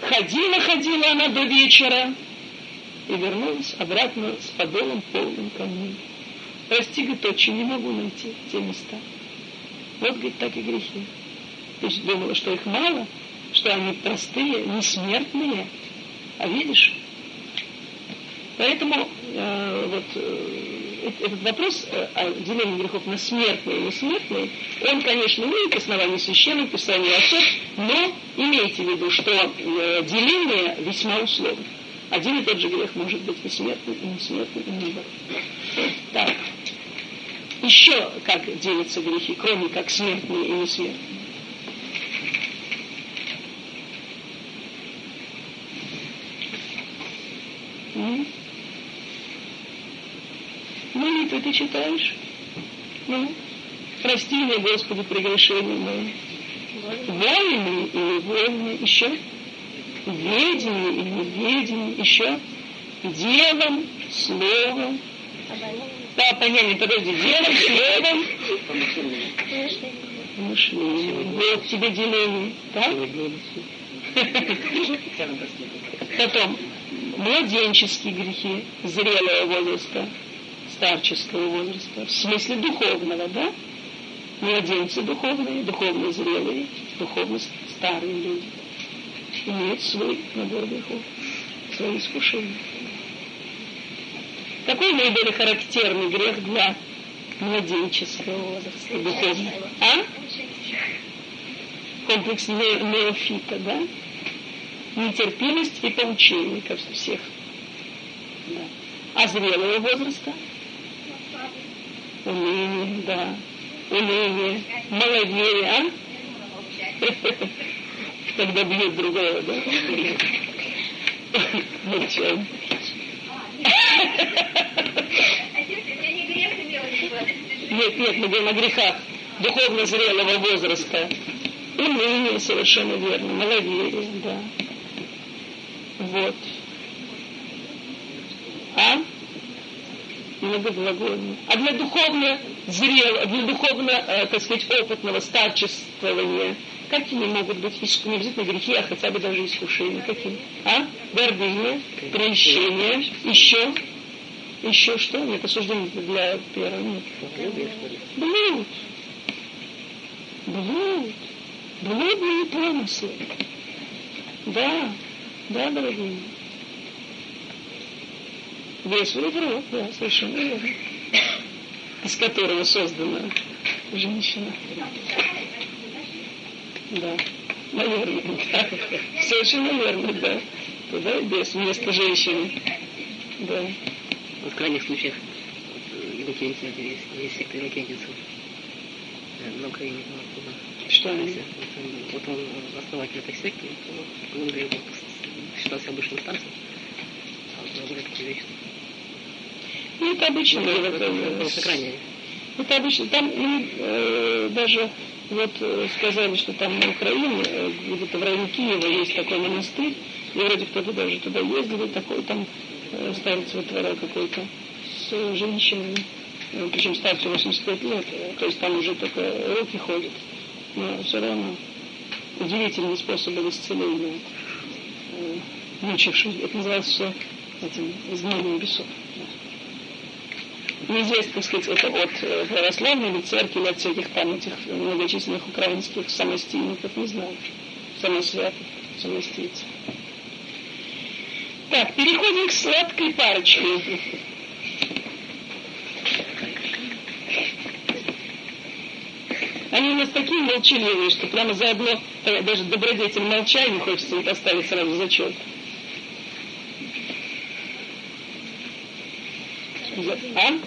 Ходила, ходила она до вечера и вернулась обратно с подолом полным камней. Прости, говорит, очень не могу найти те места. Вот, говорит, так и грехи. То есть думала, что их мало, что они простые, несмертные. А видишь? Поэтому э, вот э, вопрос э, о делении грехов на смертные и несмертные, он, конечно, имеет основание священного писания отцов, но имейте в виду, что э, деление весьма условно. Один и тот же грех может быть и смертный, и несмертный, и наоборот. Так. Еще как делятся грехи, кроме как смертные и несмертные. М? Молитвы ты читаешь? Ну, прости мне, Господи, прегрешения мои. Вольные и невольные, еще? Ведение и неведение, еще? Делом, словом. Да, понятно, подожди, делом, словом, мышлением. Вот тебе деление, так? Потом, младенческие грехи зрелого возраста, старческого возраста, в смысле духовного, да? Младенцы духовные, духовно зрелые, духовно старые люди имеют свой набор грехов, свои искушения. Какой наиболее характерный грех для младенческого возраста, духовного? А? Комплекс не- неофита, да? Нетерпимость и поучение, всех. Да. А зрелого возраста? Уныние, да. Уныние, маловерие, а? Когда бьет другого, да? Молчал. Нет, нет, мы говорим о грехах духовно зрелого возраста. Уныние, совершенно верно, маловерие, да. Вот. А? Многоглагольно. А для духовно зрелого, для духовно, э, так сказать, опытного старчествования Какие могут быть не обязательно грехи, а хотя бы даже искушения? Какие? А? Гордыня, прельщение, еще? Еще что? Нет, осуждение для первого. Нет. Блуд. Блуд. Блудные помыслы. Да, да, дорогие. Враг, да, совершенно верно. Из которого создана женщина. Да, наверное, да. Совершенно верно, да. Туда и без вместо женщины. Да. В крайних случаях есть, есть секта инокентицев на Украине. Что они? Вот он основатель этой секты, он считался обычным старцем, а вот он говорит такие вещи. Ну, это обычно. Ну, это, это, обычно. Там э, даже вот э, сказали, что там на Украине, э, где-то в районе Киева есть такой монастырь, и вроде кто-то даже туда ездил, и такой там старец вытворял какой-то с женщинами, причем старцу 85 лет, то есть там уже только руки ходят, но все равно удивительный способ исцеления, мучивший, это называется все этим изгнанием бесов. Неизвестно, так сказать, это от э, православной или церкви, или от всяких там этих многочисленных украинских самостийников, не знаю, самосвятых, самостийцев. Так, переходим к сладкой парочке. Они у нас такие молчаливые, что прямо заодно э, даже добродетель молчания хочется им поставить сразу зачет. А?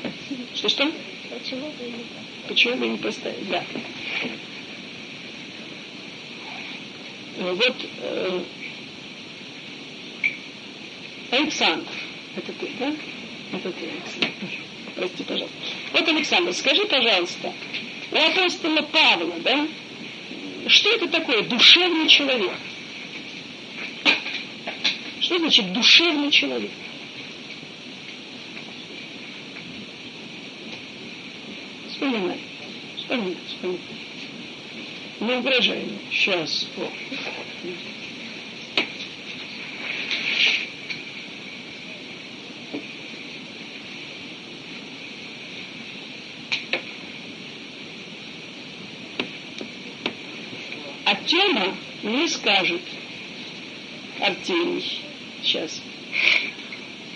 Что-что? Почему бы не так? Почему бы не поставить? Да. Э, Вот э, Александр. Это ты, да? Это ты, Александр. Прости, пожалуйста. Вот, Александр, скажи, пожалуйста, у апостола Павла, да, что это такое душевный человек? Что значит душевный человек? Вспоминай. Не угрожай мне. Сейчас. О. А тема не скажет Артемий. Сейчас.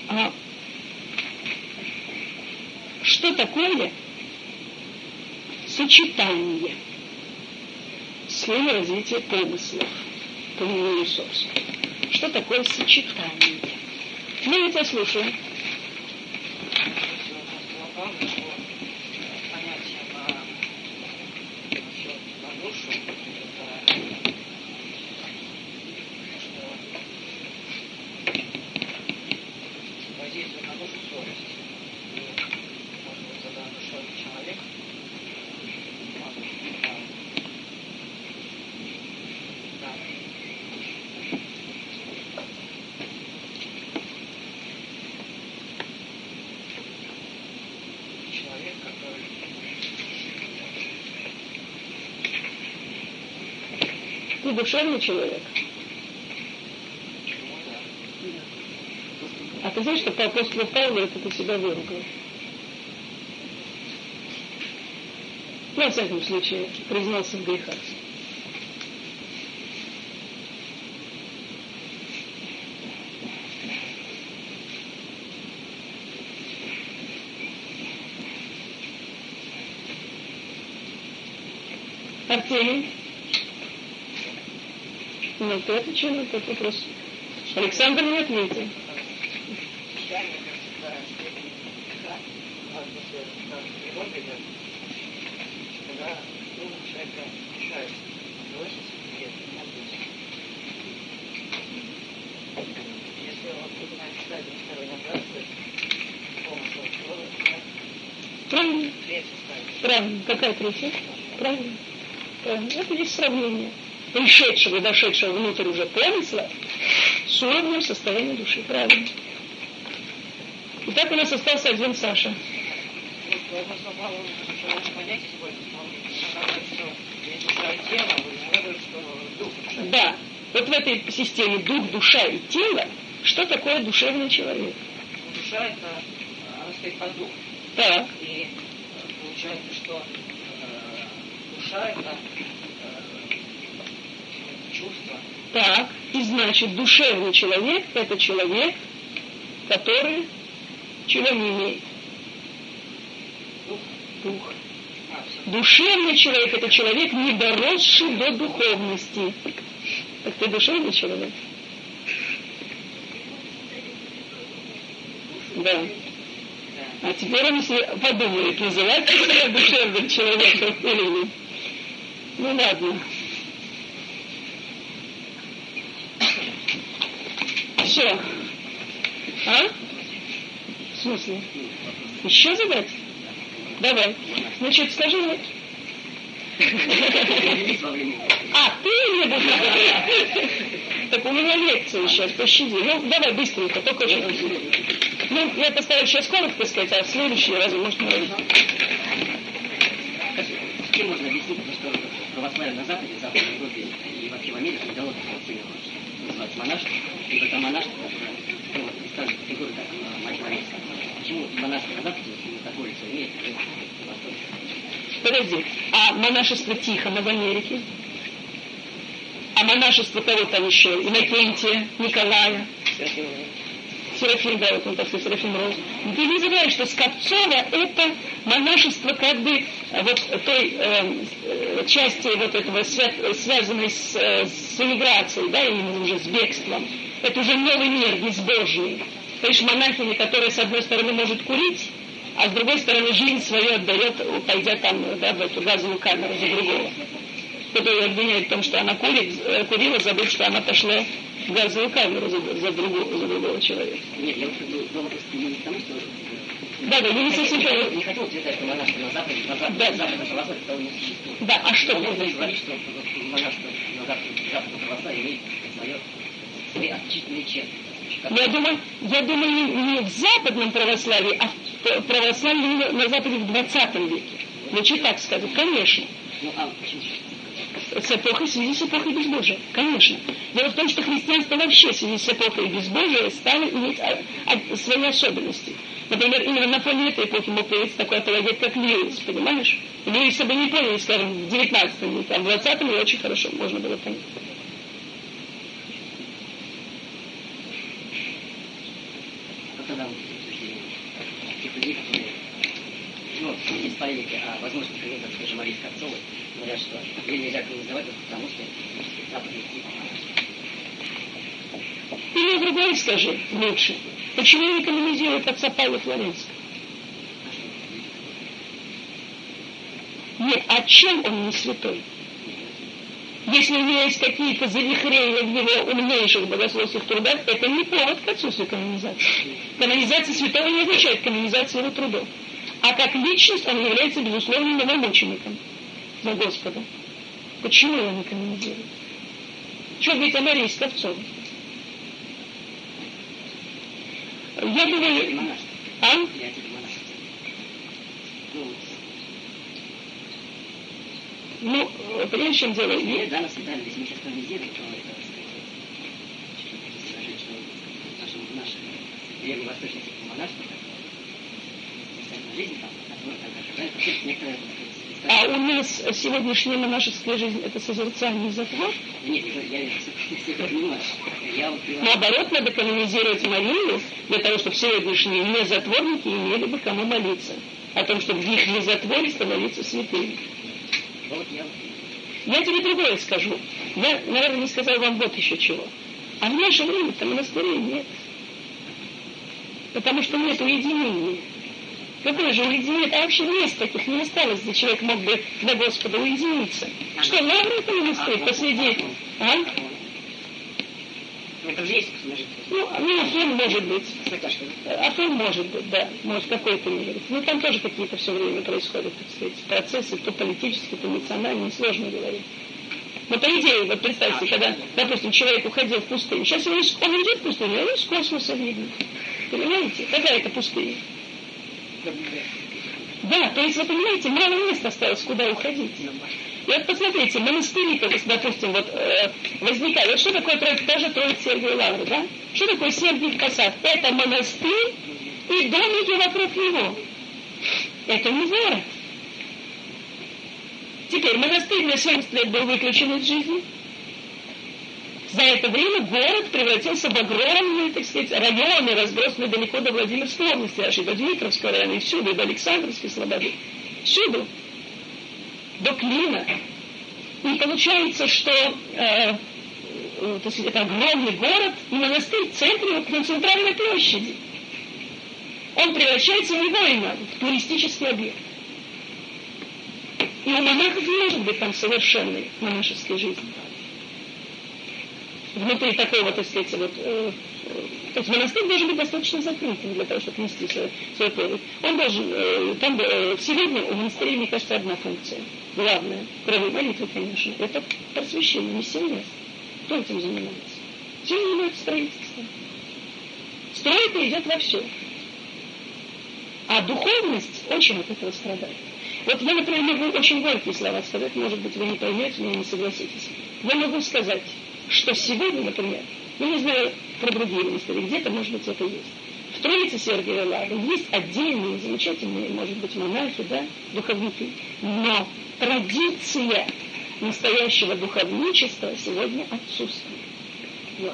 А что такое сочетание схемы развития помыслов по собственно. Что такое сочетание? Ну, я тебя слушаю. Ты душевный человек. А ты знаешь, что по апостолу Павлу это ты себя выругал? Ну, во всяком случае, признался в грехах. Артемий? Ну, ты отвечай на этот вопрос. Александр не ответил. Правильно. Правильно. Какая третья? Правильно. Правильно. Это есть сравнение пришедшего и дошедшего внутрь уже помысла с уровнем состояния души. Правильно. Итак, у нас остался один Саша. Да. Вот в этой системе дух, душа и тело, что такое душевный человек? Душа это, она стоит под дух. Так. И получается, что э, душа это э, чувство. Так. И значит, душевный человек – это человек, который чего не? Дух. Душевный человек – это человек, не доросший до духовности. Так ты душевный человек? Да. А теперь он подумает, называть себя душевным человеком или нет. Ну ладно. Все. А? В смысле? Еще задать? Давай. Значит, скажи мне. А, ты будешь говорить? Так у меня лекция сейчас, пощади. Ну, давай быстренько, только очень. Ну, я постараюсь сейчас коротко сказать, а в следующий раз, может, не Чем можно объяснить, что православие на Западе, Западной и вообще в Америке дало такого монашество, и ну, вот, представляет фигуру как мать Марийская. Почему Западе не такое лицо имеет? Подожди, а монашество Тихона в Америке? А монашество кого там еще? Иннокентия, Николая, Серафим, да, вот он так сказать, Серафим Роз. Ты не забывай, что Скопцова это монашество как бы вот той э, части вот этого, свя- связанной с, э, с эмиграцией, да, именно уже с бегством. Это уже новый мир, безбожный. То есть монахиня, которая с одной стороны может курить, а с другой стороны жизнь свою отдает, пойдя там да, в эту газовую камеру за другого. Кто-то ее обвиняет в том, что она курит, э, курила, забыв, что она пошла в газовую камеру за, за, другого, за другого человека. Нет, я хотел был вопрос к тому, что Да, да, не совсем не хотел утверждать, что монашество на Западе, на Западе, Да. на Западе того не существует. Да, а что Но можно говорить, что монашество на Западе, Западное православие имеет свое, свои отличительные черты. Ну, Я думаю, я думаю, не, в западном православии, а в православии на, на Западе в 20 веке. Значит, так скажу, конечно. Ну, а почему? С эпохой, в связи с эпохой безбожия, конечно. Дело в том, что христианство вообще в связи с эпохой безбожия стало иметь а, а, свои особенности. Например, именно на фоне этой эпохи мог появиться такой апологет, как Льюис, понимаешь? Льюиса бы не поняли, скажем, в 19 веке, а в 20 веке очень хорошо можно было понять. Которые ну, есть полемики о возможности приезда той же Марии Скопцовой, говорят, что нельзя канонизовать, потому что. Или другое скажи лучше. Почему не канонизируют отца Павла Флоренского? Нет, а чем он не святой? Если у него есть какие-то завихрения в его умнейших богословских трудах, это не повод к отсутствию канонизации. Канонизация святого не означает канонизацию его трудов. А как личность он является безусловным новомучеником за Господа. Почему его не канонизируют? Что говорить о Марии Скопцовой? Я думаю... А? Я. Ну, Ну, э, понимаешь, в чем дело? Не- нет, да, дали, если мы сейчас канонизируем, то это, так сказать, что представительная жизнь там, которая А у нас сегодняшняя монашеская жизнь – это созерцание затвор. Нет, я, я это понимаю. Наоборот, надо канонизировать Марию для того, чтобы сегодняшние незатворники имели бы кому молиться. О том, чтобы в их незатворе становиться святыми. Вот я Я тебе другое скажу. Я, наверное, не сказал вам вот еще чего. А в наше время-то монастырей нет. Потому что нет уединения. Какое же уединение? А вообще мест таких не осталось, где человек мог бы для Господа уединиться. Что, Лавра это монастырь посреди... А? Ну, это же есть служитель. Ну, ну, Афон может быть. Что Афон может быть, да. Может, какой-то мере. Ну, там тоже какие-то все время происходят, так сказать, процессы, то политические, то национальные, сложно говорить. Но по идее, вот представьте, когда, допустим, человек уходил в пустыню, сейчас он, он идет в пустыню, а его из космоса видно. Понимаете? Какая это пустыня? Да, то есть, вы понимаете, мало места осталось, куда уходить. И вот посмотрите, монастыри, допустим, вот э, возникают. Вот что такое даже Троица Сергия Лавры, да? Что такое Сергий Посад? Это монастырь и домики вокруг него. Это не город. Теперь монастырь на 70 лет был выключен из жизни. За это время город превратился в огромные, так сказать, районы, разбросанные далеко до Владимирской области, аж и до Дмитровского района, и всюду, до Александровской слободы. Всюду. До Клина. И получается, что э, э, то есть это огромный город, и монастырь в центре, вот на центральной площади. Он превращается невольно в туристический объект. И у монахов не может быть там совершенной монашеской жизни [laughs] внутри такого, вот, э, то есть монастырь должен быть достаточно закрытым для того, чтобы нести свой, свой. Он должен, э, там, э, у монастыря, мне кажется, одна функция, главная, кроме молитвы, конечно, это просвещение, миссионер. Кто этим занимается? Все занимаются строительством. Строит идет во все. А духовность очень от этого страдает. Вот я, например, могу очень горькие слова сказать, может быть, вы не поймете, но не согласитесь. Я могу сказать, что сегодня, например, я не знаю про другие монастыри, где-то, может быть, это есть. В Троице Сергия Лады есть отдельные, замечательные, может быть, монахи, да, духовники. Но традиция настоящего духовничества сегодня отсутствует. Да.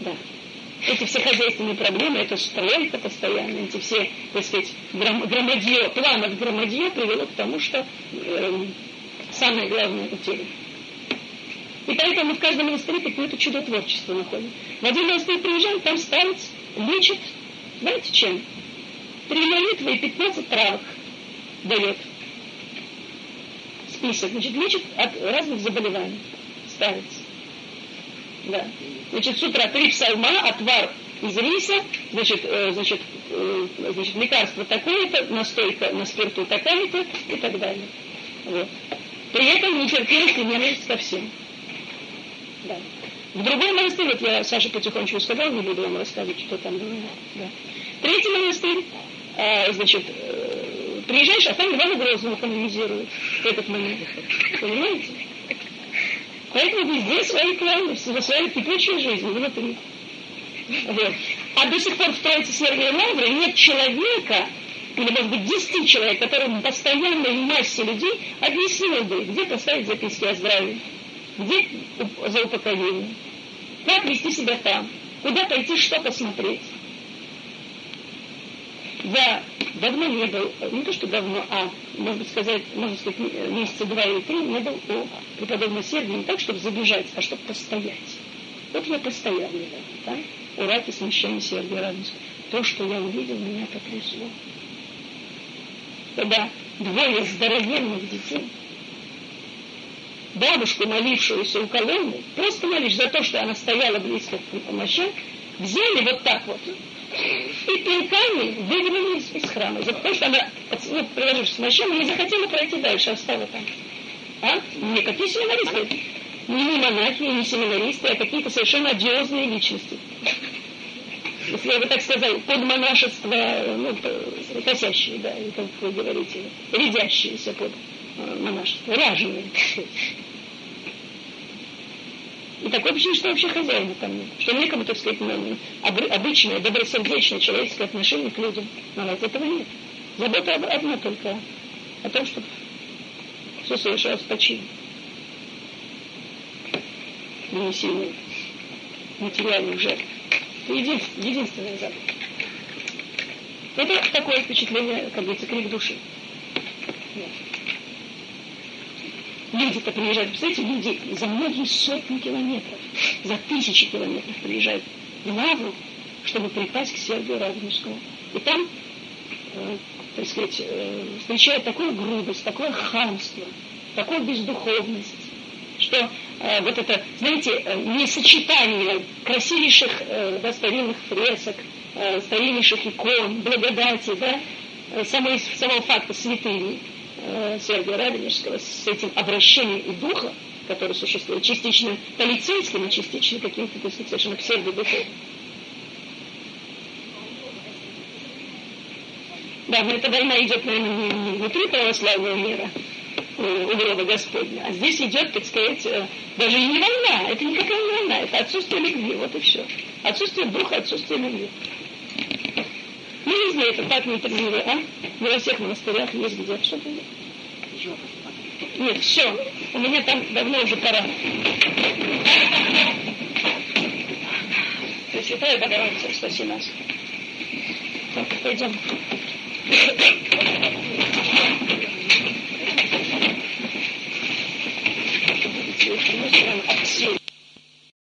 да. Эти все хозяйственные проблемы, это стройка постоянно, эти все, так сказать, гром, громадье, планов громадье привело к тому, что э, самое главное утеряно. И поэтому в каждом монастыре какое-то чудотворчество находим. В один монастырь приезжаем, там старец лечит, знаете чем? Три молитвы и 15 травок дает. Список. Значит, лечит от разных заболеваний. Старец. Да. Значит, с утра три псалма, отвар из риса, значит, э, значит, э, значит лекарство такое-то, настойка на спирту такая-то и так далее. Вот. При этом нетерпимость и ненависть ко всем. Да. В другой монастырь, вот я Саше потихонечку сказал, не буду вам рассказывать, что там было. Да. Третий монастырь, э, значит, э, приезжаешь, а там Ивана Грозного канонизируют этот момент. Понимаете? Поэтому везде свои кланы, своя кипучая жизнь внутри. Вот. А до сих пор в Троице Сергия Лавры нет человека, или, может быть, 10 человек, которым в массе людей объяснил бы, где поставить записки о здравии где за упокоение, как вести себя там, куда пойти, что посмотреть. Я давно не был, не то что давно, а, может быть, сказать, можно сказать, месяца два или три не был у преподобного Сергия не так, чтобы забежать, а чтобы постоять. Вот я постоял недавно, да, у раки смещения Сергия. То, что я увидел, меня потрясло. Когда двое здоровенных детей бабушку, молившуюся у колонны, просто молишь за то, что она стояла близко к мощам, взяли вот так вот и пинками выгнали из, храма. За то, что она, ну, приложившись к мощам, не захотела пройти дальше, а встала там. А? Не какие семинаристы? Не монахи, не семинаристы, а какие-то совершенно одиозные личности. Если я бы так сказал, под монашество, ну, косящие, да, как вы говорите, рядящиеся под э, монашество, ряженые. И такое ощущение, что вообще хозяина там. Что некому, так сказать, обычное, добросердечное человеческое отношение к людям. Но вот этого нет. Забота одна только о том, чтобы все совершалось по чину. Не сильный материальных жертв. Это единственная, единственная забота. Это такое впечатление, как говорится, крик души. Нет люди-то приезжают, представляете, люди за многие сотни километров, за тысячи километров приезжают в Лавру, чтобы припасть к Сергию Радонежскому. И там, э, так сказать, э, встречают такую грубость, такое хамство, такую бездуховность, что э, вот это, знаете, э, несочетание красивейших э, да, старинных фресок, э, стариннейших икон, благодати, да, э, самого, самого факта святыни, Сергия Радонежского с этим обращением духа, который существует, частично полицейским, а частично каким-то, совершенно псевдодуховным. Да, но эта война идет, наверное, не внутри православного мира, э, у гроба Господня, а здесь идет, так сказать, э, даже и не война, это никакая не война, это отсутствие любви, вот и все. Отсутствие духа, отсутствие любви. [laughs] Ну, везде это так, например, а? Не во всех монастырях где. Что вопрос. Нет, все. У меня там давно уже пора. Пресвятая Богородица, спаси нас. Так, пойдем. Видите,